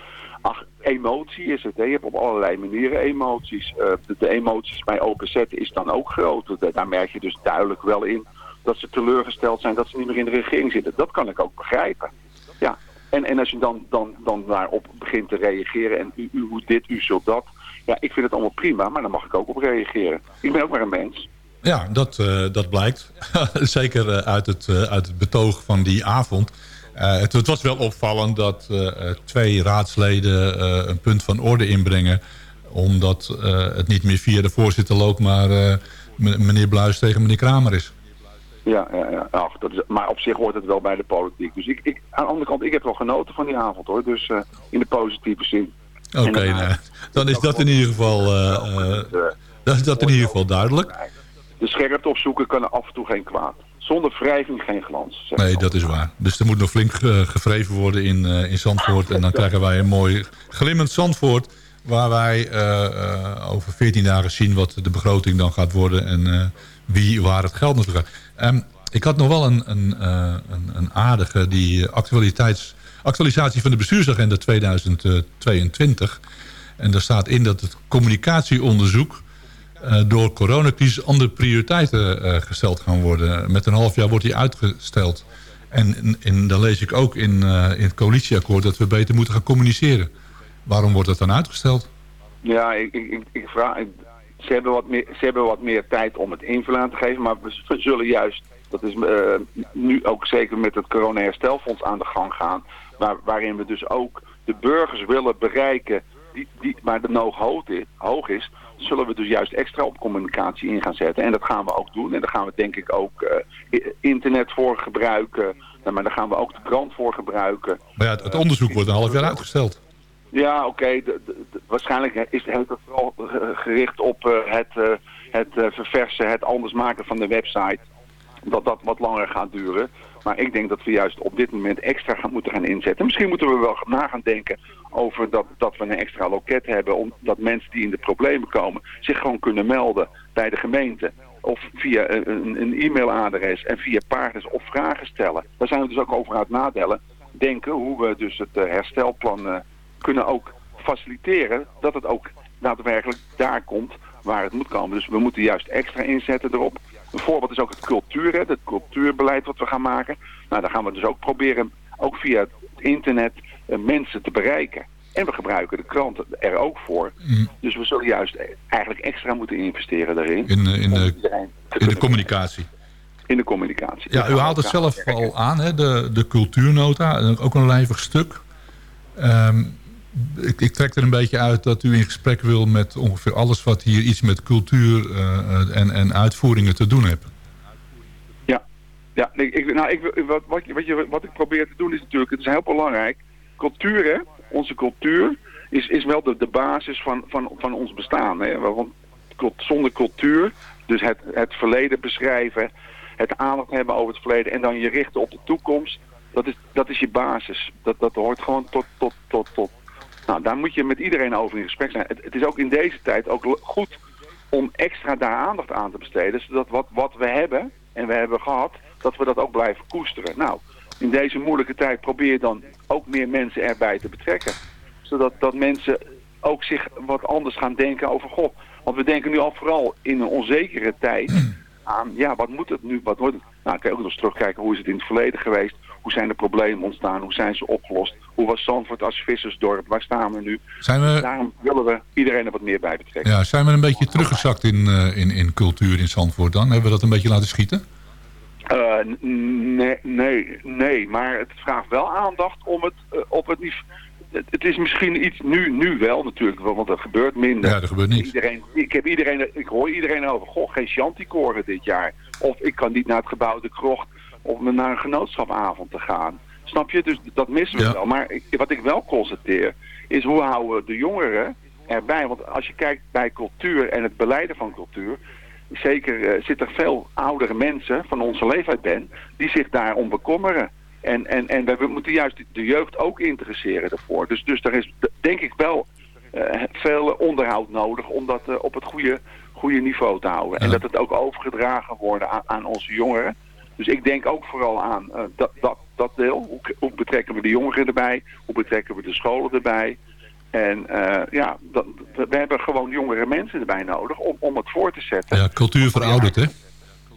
S13: ach, emotie is het. Hè. Je hebt op allerlei manieren emoties. Eh, de, emoties bij OPZ is dan ook groot. Da- Daar merk je dus duidelijk wel in dat ze teleurgesteld zijn dat ze niet meer in de regering zitten. Dat kan ik ook begrijpen. Ja. En, en als je dan, dan, dan daarop begint te reageren en u, u dit, u zult dat. Ja, ik vind het allemaal prima, maar dan mag ik ook op reageren. Ik ben ook maar een mens.
S11: Ja, dat, eh, dat blijkt. Zeker eh, uit, het, eh, uit het betoog van die avond. Het, het was wel opvallend dat twee raadsleden een punt van orde inbrengen. Omdat het niet meer via de voorzitter loopt, maar meneer Bluis tegen meneer Kramer is.
S13: Ja, ja, ja. Ach, dat is, maar op zich hoort het wel bij de politiek. Dus ik, ik, aan de andere kant, ik heb wel genoten van die avond hoor. Dus eh, in de positieve zin.
S11: Oké, nou, dan is dat in ieder geval, eh, dat is dat in ieder geval duidelijk.
S13: De scherpte opzoeken kan af en toe geen kwaad. Zonder wrijving geen glans.
S11: Nee, dat is waar. Dus er moet nog flink gevreven worden in, in Zandvoort. En dan krijgen wij een mooi glimmend Zandvoort... waar wij over 14 dagen zien wat de begroting dan gaat worden... en wie waar het geld naartoe gaat. Ehm, ik had nog wel een, een, eh, een, een aardige die actualisatie van de bestuursagenda 2022. En daar staat in dat het communicatieonderzoek... eh, door coronacrisis andere prioriteiten eh, gesteld gaan worden. Met een half jaar wordt die uitgesteld. En, en dan lees ik ook in, in het coalitieakkoord dat we beter moeten gaan communiceren. Waarom wordt dat dan uitgesteld?
S13: Ja, ik, ik, ik, vraag, ze, hebben wat meer, ze hebben wat meer tijd om het invulling aan te geven, maar we zullen juist, dat is eh, nu ook zeker met het corona-herstelfonds aan de gang gaan, waar, waarin we dus ook de burgers willen bereiken die, die, waar de nood hoog is, hoog is, zullen we dus juist extra op communicatie in gaan zetten. En dat gaan we ook doen. En daar gaan we denk ik ook eh, internet voor gebruiken. Nou, maar daar gaan we ook de krant voor gebruiken.
S11: Maar ja, het, het onderzoek wordt een half jaar uitgesteld.
S13: Ja, oké. Waarschijnlijk is het vooral eh, gericht op eh, het, eh, het verversen, het anders maken van de website. Dat dat wat langer gaat duren. Maar ik denk dat we juist op dit moment extra gaan moeten gaan inzetten. Misschien moeten we wel na gaan denken over dat, dat we een extra loket hebben. Omdat mensen die in de problemen komen zich gewoon kunnen melden bij de gemeente. Of via een, e-mailadres en via pagina's of vragen stellen. Daar zijn we dus ook over aan het nadellen. Denken hoe we dus het herstelplan kunnen ook faciliteren. Dat het ook daadwerkelijk daar komt waar het moet komen. Dus we moeten juist extra inzetten erop. Een voorbeeld is ook het cultuur, hè, het cultuurbeleid wat we gaan maken. Nou, daar gaan we dus ook proberen, ook via het internet, eh, mensen te bereiken. En we gebruiken de kranten er ook voor. Dus we zullen juist eigenlijk extra moeten investeren daarin.
S11: In, eh, in, de, in de communicatie.
S13: in de communicatie.
S11: Ja, u haalt het zelf al aan, hè, de, de cultuurnota. Ook een lijvig stuk. Ehm, ik, ik trek er een beetje uit dat u in gesprek wil met ongeveer alles... wat hier iets met cultuur eh, eh, en, en uitvoeringen te doen heeft.
S13: Ja, ik, ik, nou, ik, wat, wat, wat, je, wat ik probeer te doen is natuurlijk, het is heel belangrijk. Cultuur, hè, onze cultuur, is, is wel de, de basis van, van, van ons bestaan. Hè. Want zonder cultuur, dus het, het verleden beschrijven, het aandacht hebben over het verleden en dan je richten op de toekomst, dat is, dat is je basis. Dat, dat hoort gewoon tot, tot, tot, tot. Nou, daar moet je met iedereen over in gesprek zijn. Het, is ook in deze tijd ook goed om extra daar aandacht aan te besteden. Zodat wat, wat we hebben en we hebben gehad, dat we dat ook blijven koesteren. Nou, in deze moeilijke tijd probeer dan ook meer mensen erbij te betrekken. Zodat dat mensen ook zich wat anders gaan denken over God. Want we denken nu al vooral in een onzekere tijd aan, ja, wat moet het nu? Wat wordt het? Nou, kan je ook nog eens terugkijken, hoe is het in het verleden geweest? Hoe zijn de problemen ontstaan? Hoe zijn ze opgelost? Hoe was Zandvoort als vissersdorp? Waar staan we nu?
S11: Zijn we-
S13: Daarom willen we iedereen er wat meer bij betrekken.
S11: Ja, zijn we een beetje teruggezakt in, eh, in, in cultuur in Zandvoort dan? Hebben we dat een beetje laten schieten?
S13: Eh, nee, nee, nee, maar het vraagt wel aandacht om het eh, op het niveau. Het, is misschien iets nu, nu wel natuurlijk, want er gebeurt minder.
S11: Ja, er gebeurt niks.
S13: Iedereen, ik, heb iedereen, ik hoor iedereen over, goh, geen Chanticoren dit jaar. Of ik kan niet naar het gebouw De Krocht om naar een genootschapavond te gaan. Snap je? Dus dat missen we
S11: Ja.
S13: wel. Maar ik- wat ik wel constateer, is hoe houden de jongeren erbij? Want als je kijkt bij cultuur en het beleiden van cultuur, zeker eh, zitten er veel oudere mensen van onze leeftijd ben, die zich daarom bekommeren. En, en, en we moeten juist de jeugd ook interesseren daarvoor. Dus, dus er is denk ik wel eh, veel onderhoud nodig om dat eh, op het goede, goede niveau te houden. En dat het ook overgedragen wordt aan, aan onze jongeren. Dus ik denk ook vooral aan eh, dat, dat, dat deel. Hoe, hoe betrekken we de jongeren erbij? Hoe betrekken we de scholen erbij? En ja, dat, we hebben gewoon jongere mensen erbij nodig om, om het voor te zetten.
S11: Ja, cultuur verouderd, hè?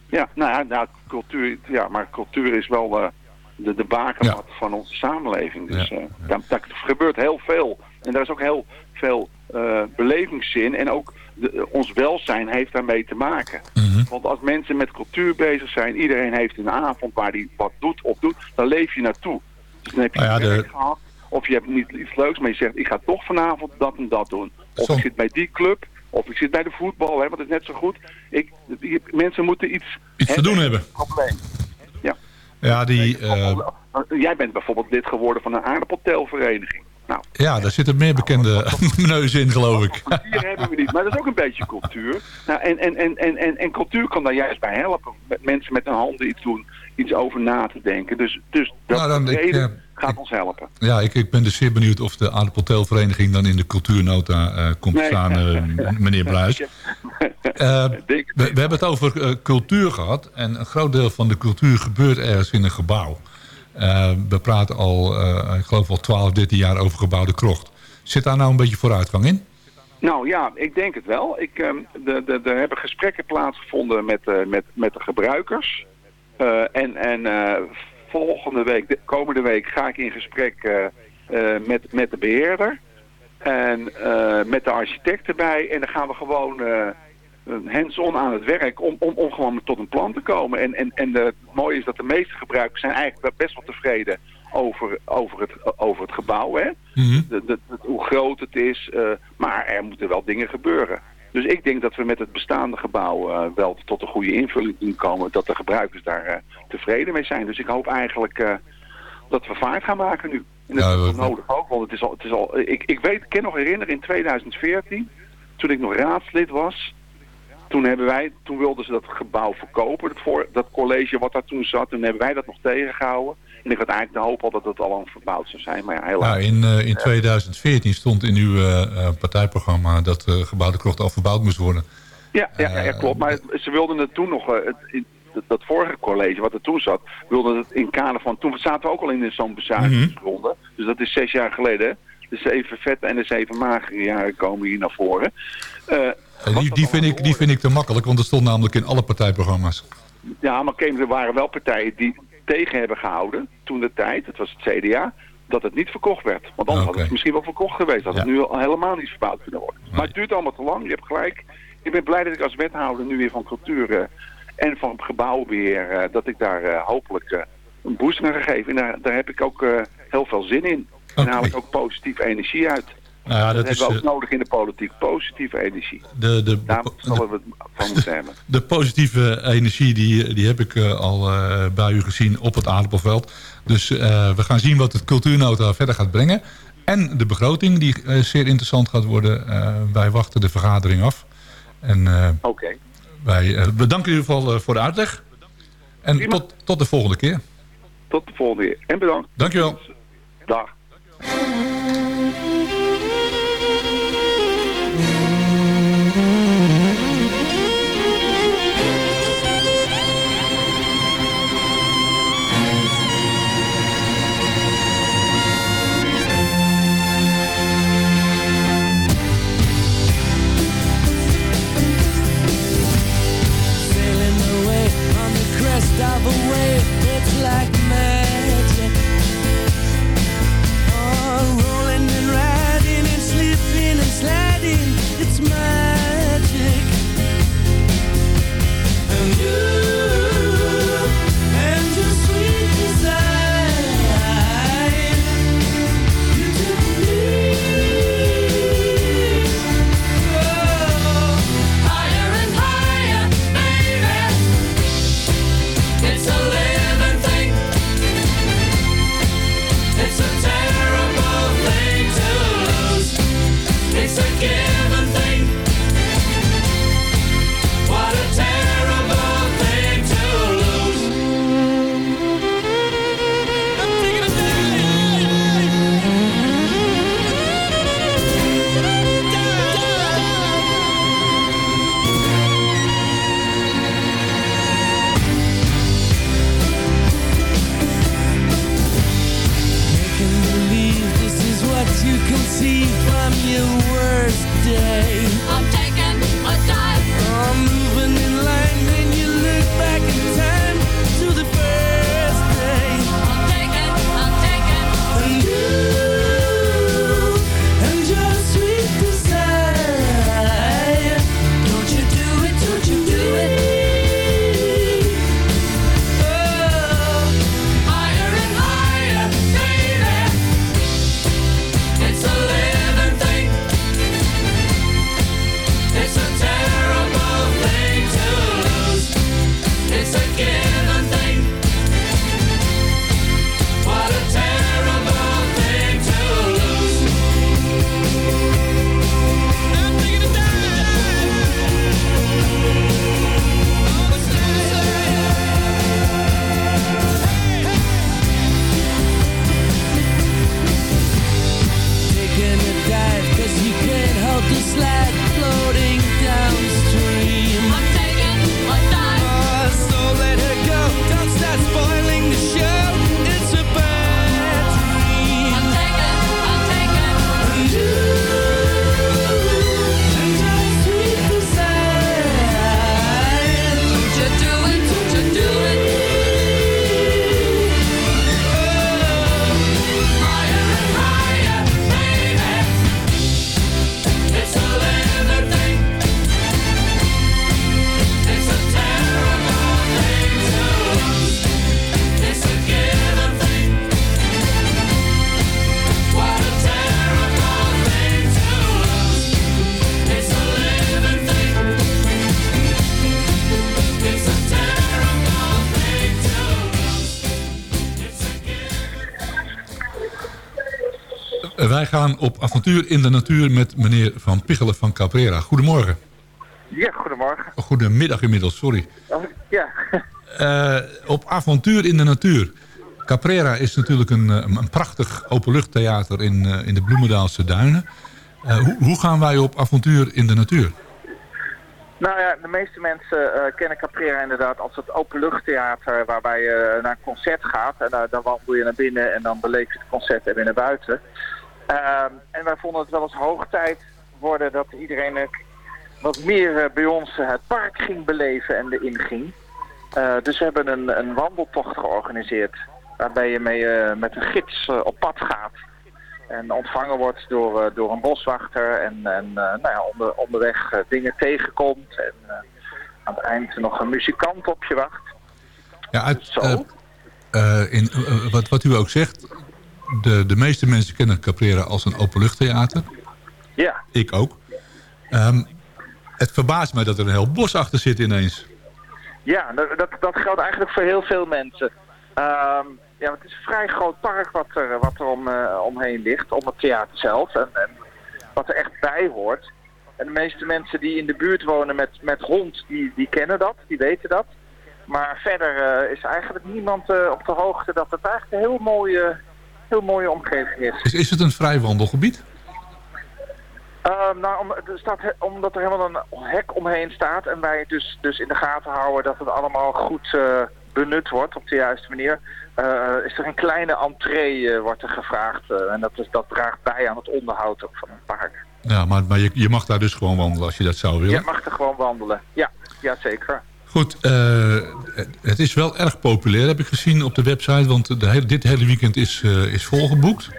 S13: Ja, nou ja, nou, cultuur, ja maar cultuur is wel de, de bakermat van onze samenleving. Dus eh, Daar, daar gebeurt heel veel. En daar is ook heel veel eh, belevingszin. En ook de, ons welzijn heeft daarmee te maken. Want als mensen met cultuur bezig zijn, iedereen heeft een avond waar hij wat doet of doet, dan leef je naartoe. Dus dan heb je
S11: Nou ja, de-
S13: gehad, of je hebt niet iets leuks, maar je zegt, ik ga toch vanavond dat en dat doen. Of ik zit bij die club, of ik zit bij de voetbal, hè, want het is net zo goed. Ik, die- mensen moeten iets,
S11: Iets te doen hebben.
S13: Probleem. Ja.
S11: Die... eh,
S13: Jij bent bijvoorbeeld lid geworden van een aardappeltelvereniging. Nou,
S11: Ja, daar zitten meer bekende neuzen in, geloof ik.
S13: hier hebben we niet, maar dat is ook een beetje cultuur. Nou, en, en, en, en, en, en cultuur kan daar juist bij helpen. Met mensen met hun handen iets doen, iets over na te denken. Dus, dus dat
S11: Nou, dan, ik,
S13: gaat ons helpen.
S11: Ja, ik, ik ben dus zeer benieuwd of de aardappelteelvereniging dan in de cultuurnota eh, komt
S13: Nee.
S11: staan, eh, meneer Bluis. Eh, we, we hebben het over cultuur gehad. En een groot deel van de cultuur gebeurt ergens in een gebouw. We praten al, ik geloof al 12, 13 jaar over gebouwde krocht. Zit daar nou een beetje vooruitgang in?
S13: Nou ja, ik denk het wel. Ik, ehm, de, de, er hebben gesprekken plaatsgevonden met, met, met de gebruikers. En en volgende week, de komende week, ga ik in gesprek eh, eh, met, met de beheerder. En eh, met de architect erbij. En dan gaan we gewoon hands-on aan het werk om, om, om gewoon tot een plan te komen. En, en, en het mooie is dat de meeste gebruikers zijn eigenlijk best wel tevreden over, over, het, over het gebouw. Hè? de, de- de- hoe groot het is. maar er moeten wel dingen gebeuren. Dus ik denk dat we met het bestaande gebouw eh, wel tot een goede invulling doen komen. Dat de gebruikers daar eh, tevreden mee zijn. Dus ik hoop eigenlijk eh, dat we vaart gaan maken nu. En dat
S11: Ja,
S13: is nodig ook. Want het is al, het is al, ik, ik weet, ik kan nog herinneren in 2014, toen ik nog raadslid was. Toen, hebben wij, toen wilden ze dat gebouw verkopen, dat, voor, dat college wat daar toen zat. Toen hebben wij dat nog tegengehouden. En ik had eigenlijk de hoop al dat het al een verbouwd zou zijn. Maar ja, helaas.
S11: Nou, in, eh, in 2014 stond in uw eh, eh, partijprogramma dat de gebouwde krocht al verbouwd moest worden.
S13: Ja, ja, klopt. Maar ze wilden het toen nog, het, in- dat- vorige college wat er toen zat, wilden het in kader van, toen zaten we ook al in zo'n bezuinigingsronde. Dus dat is zes jaar geleden. De zeven vette en de zeven magere jaren komen hier naar voren.
S11: Die, die, vind ik, die vind ik te makkelijk, want dat stond namelijk in alle partijprogramma's.
S13: ja, maar er waren wel partijen die tegen hebben gehouden toen de tijd, het was het CDA, dat het niet verkocht werd. Want anders had het misschien wel verkocht geweest. Dat het nu al helemaal niet verbouwd kunnen worden. Maar het duurt allemaal te lang, je hebt gelijk. Ik ben blij dat ik als wethouder nu weer van cultuur eh, en van gebouwbeheer, eh, dat ik daar eh, hopelijk een boost aan gegeven. En daar, daar heb ik ook heel veel zin in. En daar haal ik ook positieve energie uit.
S11: Nou ja,
S13: dat
S11: dat is,
S13: hebben we ook
S11: eh,
S13: nodig in de politiek, positieve energie.
S11: De, de,
S13: Daar zullen we het van moeten hebben.
S11: de positieve energie die, die heb ik eh, al eh, bij u gezien op het aardappelveld. Dus we gaan zien wat het cultuurnota verder gaat brengen. En de begroting die zeer interessant gaat worden. Wij wachten de vergadering af. En
S13: Oké.
S11: wij bedanken u in ieder geval voor de uitleg. En tot, tot de volgende keer.
S13: Tot de volgende keer. En bedankt.
S11: Dankjewel.
S13: Dag.
S7: Sailing
S11: Wij gaan op avontuur in de natuur met meneer Van Pichelen van Caprera. Goedemorgen.
S14: Ja, goedemorgen.
S11: Goedemiddag inmiddels, sorry.
S14: Oh, Ja,
S11: Eh, op avontuur in de natuur. Caprera is natuurlijk een, eh, een prachtig openluchttheater in, eh, in de Bloemendaalse duinen. Hoe, hoe gaan wij op avontuur in de natuur?
S14: nou ja, de meeste mensen kennen Caprera inderdaad als het openluchttheater waarbij je naar een concert gaat. En daar dan wandel je naar binnen en dan beleef je het concert en weer naar buiten. Ehm, en wij vonden het wel eens hoog tijd worden dat iedereen wat meer eh, bij ons het park ging beleven en erin ging. Eh, dus we hebben een, een wandeltocht georganiseerd waarbij je mee, eh, met een gids op pad gaat. En ontvangen wordt door, door een boswachter en, en nou ja, onder, onderweg dingen tegenkomt. En aan het eind nog een muzikant op je wacht.
S11: Ja, uit, in, wat, wat u ook zegt, de, de meeste mensen kennen Caprera als een openluchttheater.
S14: Ja.
S11: Ik ook. Ehm, het verbaast mij dat er een heel bos achter zit ineens.
S14: Ja, dat, dat, dat geldt eigenlijk voor heel veel mensen. Ehm, ja, het is een vrij groot park wat er, wat er om, eh, omheen ligt, om het theater zelf. En, en wat er echt bij hoort. En de meeste mensen die in de buurt wonen met, met hond, die, die kennen dat, die weten dat. Maar verder eh, is eigenlijk niemand eh, op de hoogte dat het eigenlijk een heel mooie, heel mooie omgeving is.
S11: Is, is het een vrij wandelgebied?
S14: Ehm, nou, om, er staat, omdat er helemaal een hek omheen staat en wij dus, dus in de gaten houden dat het allemaal goed eh, benut wordt op de juiste manier, eh, is er een kleine entree eh, wordt er gevraagd. en dat, is, dat draagt bij aan het onderhoud ook van het park.
S11: Ja, maar, maar je, je mag daar dus gewoon wandelen als je dat zou willen.
S14: Je mag er gewoon wandelen. Ja, ja zeker.
S11: Goed, eh, het is wel erg populair, heb ik gezien op de website. Want de dit hele weekend is, eh, is volgeboekt.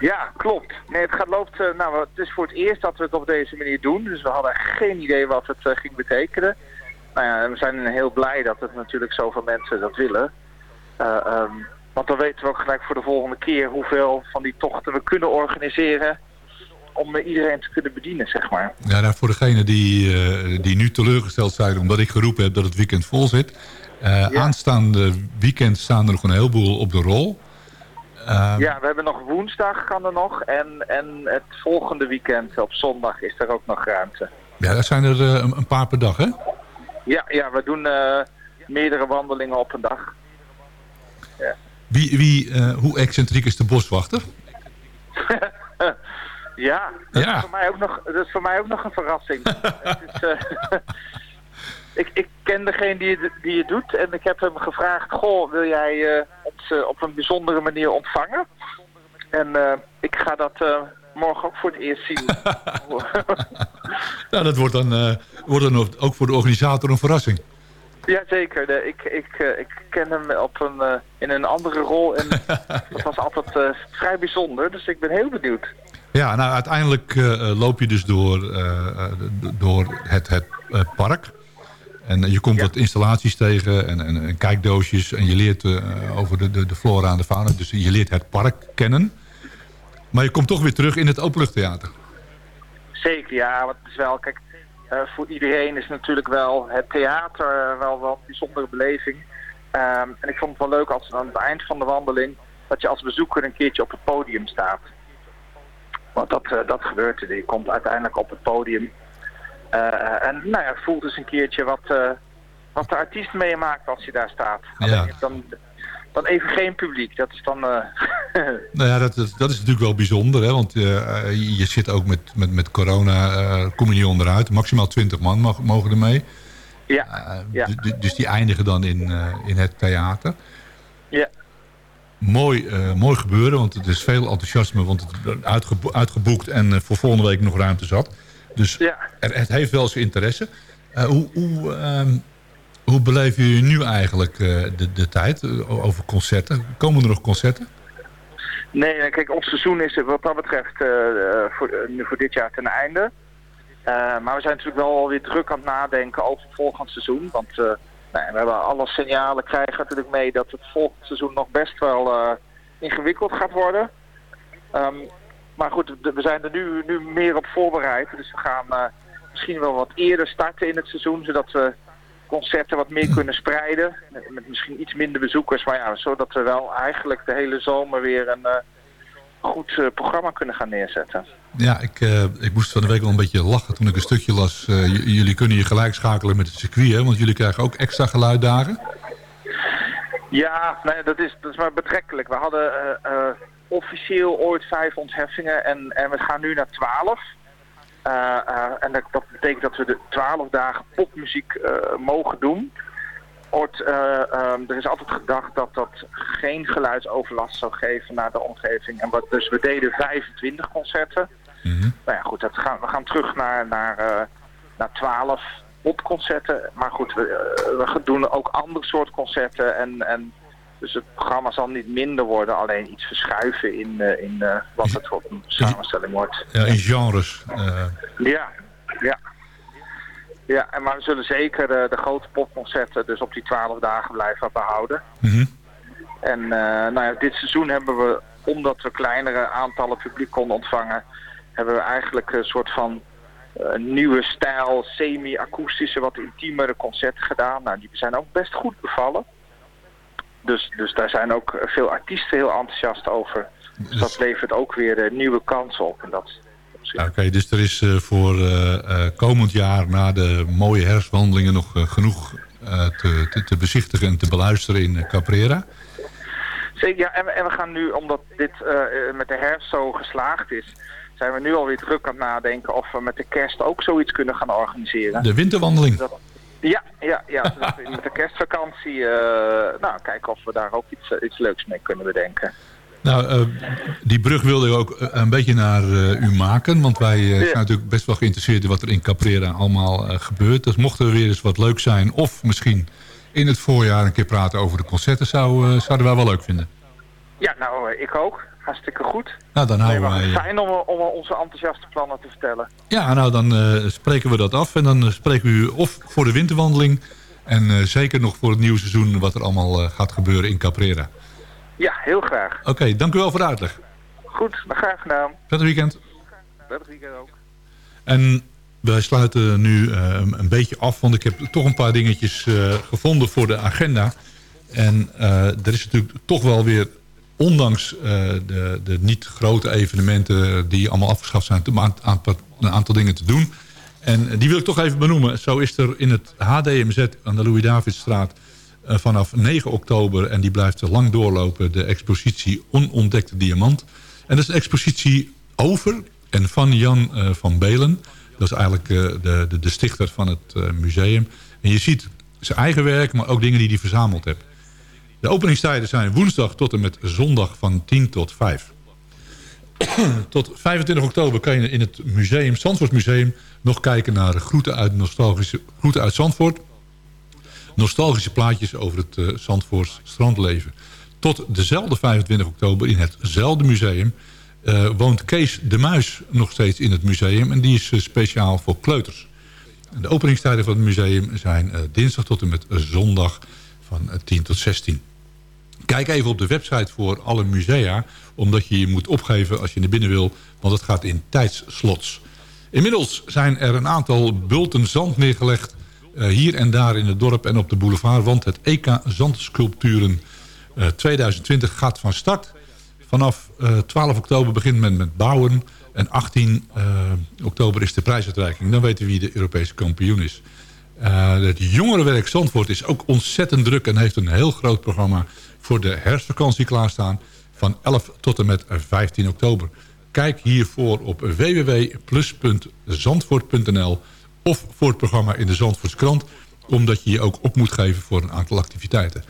S14: Ja, klopt. Nee, het gaat, loopt, eh, nou, het is voor het eerst dat we het op deze manier doen. Dus we hadden geen idee wat het ging betekenen. Nou ja, we zijn heel blij dat het natuurlijk zoveel mensen dat willen. Eh, ehm, want dan weten we ook gelijk voor de volgende keer hoeveel van die tochten we kunnen organiseren om eh, iedereen te kunnen bedienen, zeg maar.
S11: Ja, nou, voor degenen die, eh, die nu teleurgesteld zijn omdat ik geroepen heb dat het weekend vol zit. eh, Aanstaande weekend staan er nog een heleboel op de rol. Ehm,
S14: Ja, we hebben nog woensdag kan er nog en, en het volgende weekend op zondag is er ook nog ruimte.
S11: ja, dat zijn er een, paar per dag, hè?
S14: Ja, ja we doen meerdere wandelingen op een dag. Ja.
S11: Wie, wie, hoe excentriek is de boswachter?
S14: Ja, dat,
S11: Ja.
S14: Is voor mij ook nog, dat is voor mij ook nog een verrassing. het is, eh, ik, ik ken degene die het, die het doet en ik heb hem gevraagd... Goh, wil jij eh, ons eh, op een bijzondere manier ontvangen? En ik ga dat morgen ook voor het eerst zien.
S11: Nou, dat wordt dan, wordt dan ook voor de organisator een verrassing.
S14: Jazeker, de, ik, ik, ik ken hem op een, in een andere rol en dat was altijd vrij bijzonder. Dus ik ben heel benieuwd.
S11: Ja, nou uiteindelijk eh, eh, loop je dus door, eh, door het, het park. En je komt wat installaties tegen en, en, en kijkdoosjes. En je leert over de, de, de flora en de fauna. Dus je leert het park kennen. Maar je komt toch weer terug in het openluchttheater.
S14: Zeker, ja. Want het is wel, kijk, voor iedereen is natuurlijk wel het theater wel, wel een bijzondere beleving. Ehm, en ik vond het wel leuk als aan het eind van de wandeling dat je als bezoeker een keertje op het podium staat. Want dat, eh, dat gebeurt er. Je komt uiteindelijk op het podium. Eh, en nou ja, voelt dus een keertje wat, eh, wat de artiest meemaakt als je daar staat. Dan, dan even geen publiek. Dat is dan... eh,
S11: Nou ja, dat, dat, dat is natuurlijk wel bijzonder. Hè? Want je zit ook met, met, met corona, eh, kom je niet onderuit. Maximaal 20 man mag, mogen er mee.
S14: ja, ja.
S11: D- d- dus die eindigen dan in, in het theater.
S14: Ja.
S11: Mooi, eh, mooi gebeuren, want het is veel enthousiasme. Want het is uitgebo- uitgeboekt en eh, voor volgende week nog ruimte zat. Dus er, het heeft wel zijn interesse. Eh, hoe, hoe, ehm, hoe beleven jullie nu eigenlijk de, de tijd over concerten? Komen er nog concerten?
S14: Nee, kijk, ons seizoen is wat dat betreft voor, nu voor dit jaar ten einde. Maar we zijn natuurlijk wel alweer druk aan het nadenken over het volgend seizoen. Want nou, we hebben alle signalen krijgen natuurlijk mee dat het volgend seizoen nog best wel eh, ingewikkeld gaat worden. Ehm, maar goed, we zijn er nu, nu meer op voorbereid. Dus we gaan eh, misschien wel wat eerder starten in het seizoen, zodat we concerten wat meer kunnen spreiden. Met, met misschien iets minder bezoekers, maar ja, zodat we wel eigenlijk de hele zomer weer een eh, goed eh, programma kunnen gaan neerzetten.
S11: Ja, ik, eh, ik moest van de week wel een beetje lachen toen ik een stukje las. Eh, jullie kunnen je gelijk schakelen met het circuit, hè? Want jullie krijgen ook extra geluiddagen.
S14: Ja, nee, dat, is, dat is maar betrekkelijk. We hadden officieel ooit vijf ontheffingen en, en we gaan nu naar twaalf. En dat, dat betekent dat we de twaalf dagen popmuziek mogen doen. Eh, ehm, er is altijd gedacht dat dat geen geluidsoverlast zou geven naar de omgeving. En wat, dus we deden 25 concerten. Nou ja, goed, dat gaan, we gaan terug naar, naar, eh, naar 12 popconcerten. Maar goed, we, eh, we doen ook andere soort concerten. En, en dus het programma zal niet minder worden, alleen iets verschuiven in, in wat het voor een samenstelling wordt.
S11: Ja, in genres.
S14: Ja, ja. Ja, en maar we zullen zeker eh, de grote popconcerten dus op die 12 dagen blijven behouden.
S11: Mhm.
S14: En eh, nou ja, dit seizoen hebben we, omdat we kleinere aantallen publiek konden ontvangen, hebben we eigenlijk een soort van eh, nieuwe stijl, semi-akoestische, wat intiemere concerten gedaan. Nou, die zijn ook best goed bevallen. Dus, dus daar zijn ook veel artiesten heel enthousiast over. Dus dat levert ook weer nieuwe kansen op. En dat,
S11: Ja, Oké, dus er is eh, voor eh, eh, komend jaar na de mooie herfstwandelingen nog genoeg te, te, te bezichtigen en te beluisteren in Caprera.
S14: Zeker, ja, en, en we gaan nu, omdat dit met de herfst zo geslaagd is, zijn we nu alweer druk aan het nadenken of we met de kerst ook zoiets kunnen gaan organiseren.
S11: De winterwandeling.
S14: Dat- ja, ja, ja. Met de kerstvakantie, nou, kijken of we daar ook iets, iets leuks mee kunnen bedenken.
S11: Nou, eh, die brug wilde ik ook eh, een beetje naar eh, u maken. Want wij zijn natuurlijk best wel geïnteresseerd in wat er in Caprera allemaal gebeurt. Dus mocht er weer eens wat leuk zijn... of misschien in het voorjaar een keer praten over de concerten... Zou, zouden wij wel leuk vinden.
S14: Ja, nou, ik ook. Hartstikke goed.
S11: Nou, dan houden wij...
S14: fijn om, om onze enthousiaste plannen te vertellen.
S11: Ja, nou dan spreken we dat af. En dan spreken we u of voor de winterwandeling... en zeker nog voor het nieuwe seizoen... wat er allemaal gaat gebeuren in Caprera.
S14: Ja, heel graag.
S11: Oké, dank u wel voor de uitleg.
S14: Goed, dan graag gedaan.
S11: Prettig weekend.
S14: Prettig weekend ook.
S11: En wij sluiten nu eh, een beetje af, want ik heb toch een paar dingetjes eh, gevonden voor de agenda. En eh, er is natuurlijk toch wel weer, ondanks de, de niet grote evenementen die allemaal afgeschaft zijn, een aantal, een aantal dingen te doen. En die wil ik toch even benoemen. Zo is er in het HDMZ aan de Louis-Davidstraat vanaf 9 oktober, en die blijft lang doorlopen, de expositie Onontdekte Diamant. En dat is een expositie over en van Jan eh, van Belen. Dat is eigenlijk eh, de, de, de stichter van het eh, museum. En je ziet zijn eigen werk, maar ook dingen die hij verzameld heeft. De openingstijden zijn woensdag tot en met zondag van 10 tot 5. tot 25 oktober kan je in het museum, Zandvoort Museum... nog kijken naar groeten uit, nostalgische, groeten uit Zandvoort. Nostalgische plaatjes over het uh, strandleven. Tot dezelfde 25 oktober in hetzelfde museum... Uh, woont Kees de Muis nog steeds in het museum. En die is uh, speciaal voor kleuters. De openingstijden van het museum zijn dinsdag tot en met zondag van 10 tot 16. Kijk even op de website voor alle musea. Omdat je je moet opgeven als je naar binnen wil. Want het gaat in tijdslots. Inmiddels zijn er een aantal bulten zand neergelegd. Hier en daar in het dorp en op de boulevard. Want het EK Zandsculpturen 2020 gaat van start. Vanaf uh, 12 oktober begint men met bouwen. En 18 uh, oktober is de prijsuitreiking. Dan weten we wie de Europese kampioen is. Het jongerenwerk Zandvoort is ook ontzettend druk... en heeft een heel groot programma voor de herfstvakantie klaarstaan... van 11 tot en met 15 oktober. Kijk hiervoor op www.plus.zandvoort.nl... of voor het programma in de Zandvoortskrant... omdat je je ook op moet geven voor een aantal activiteiten.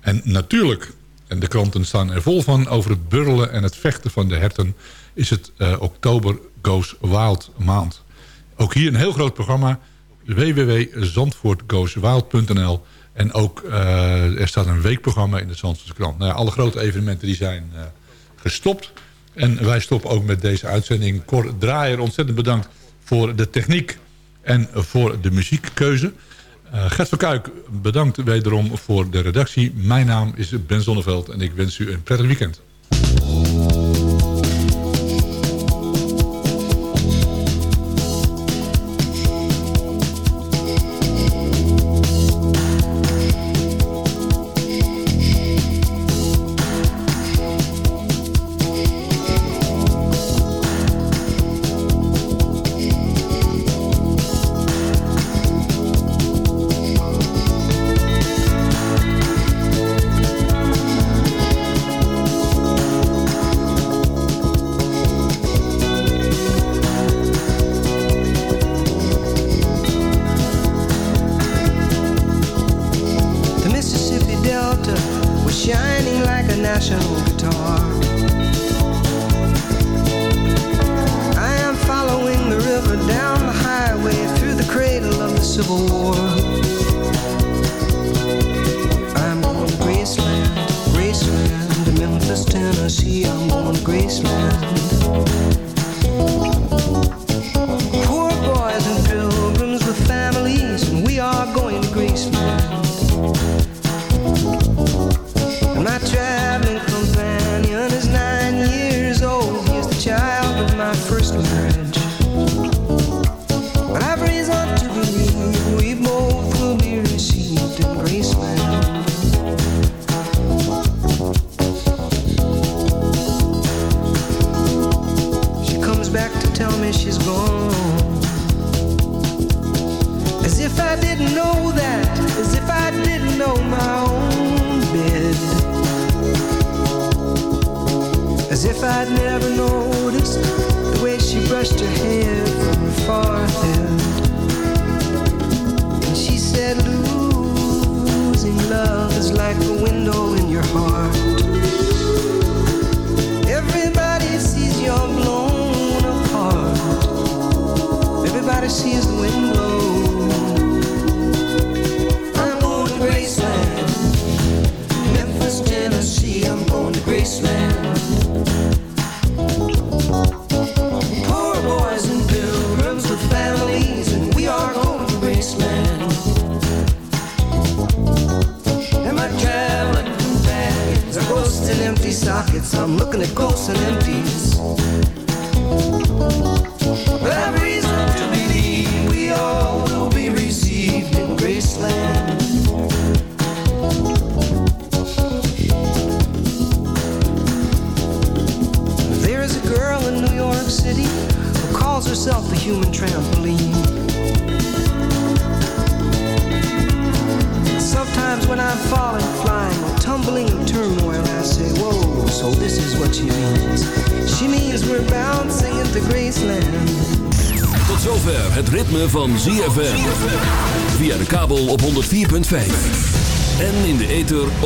S11: En natuurlijk en de kranten staan er vol van over het burrelen en het vechten van de herten... is het uh, oktober Goes Wild maand. Ook hier een heel groot programma. www.zandvoortgoeswild.nl En ook uh, er staat een weekprogramma in de Zandvoortse krant. Nou alle grote evenementen die zijn uh, gestopt. En wij stoppen ook met deze uitzending. Cor Draaier, ontzettend bedankt voor de techniek en voor de muziekkeuze. Uh, Gert van Kuik, bedankt wederom voor de redactie. Mijn naam is Ben Zonneveld en ik wens u een prettig weekend.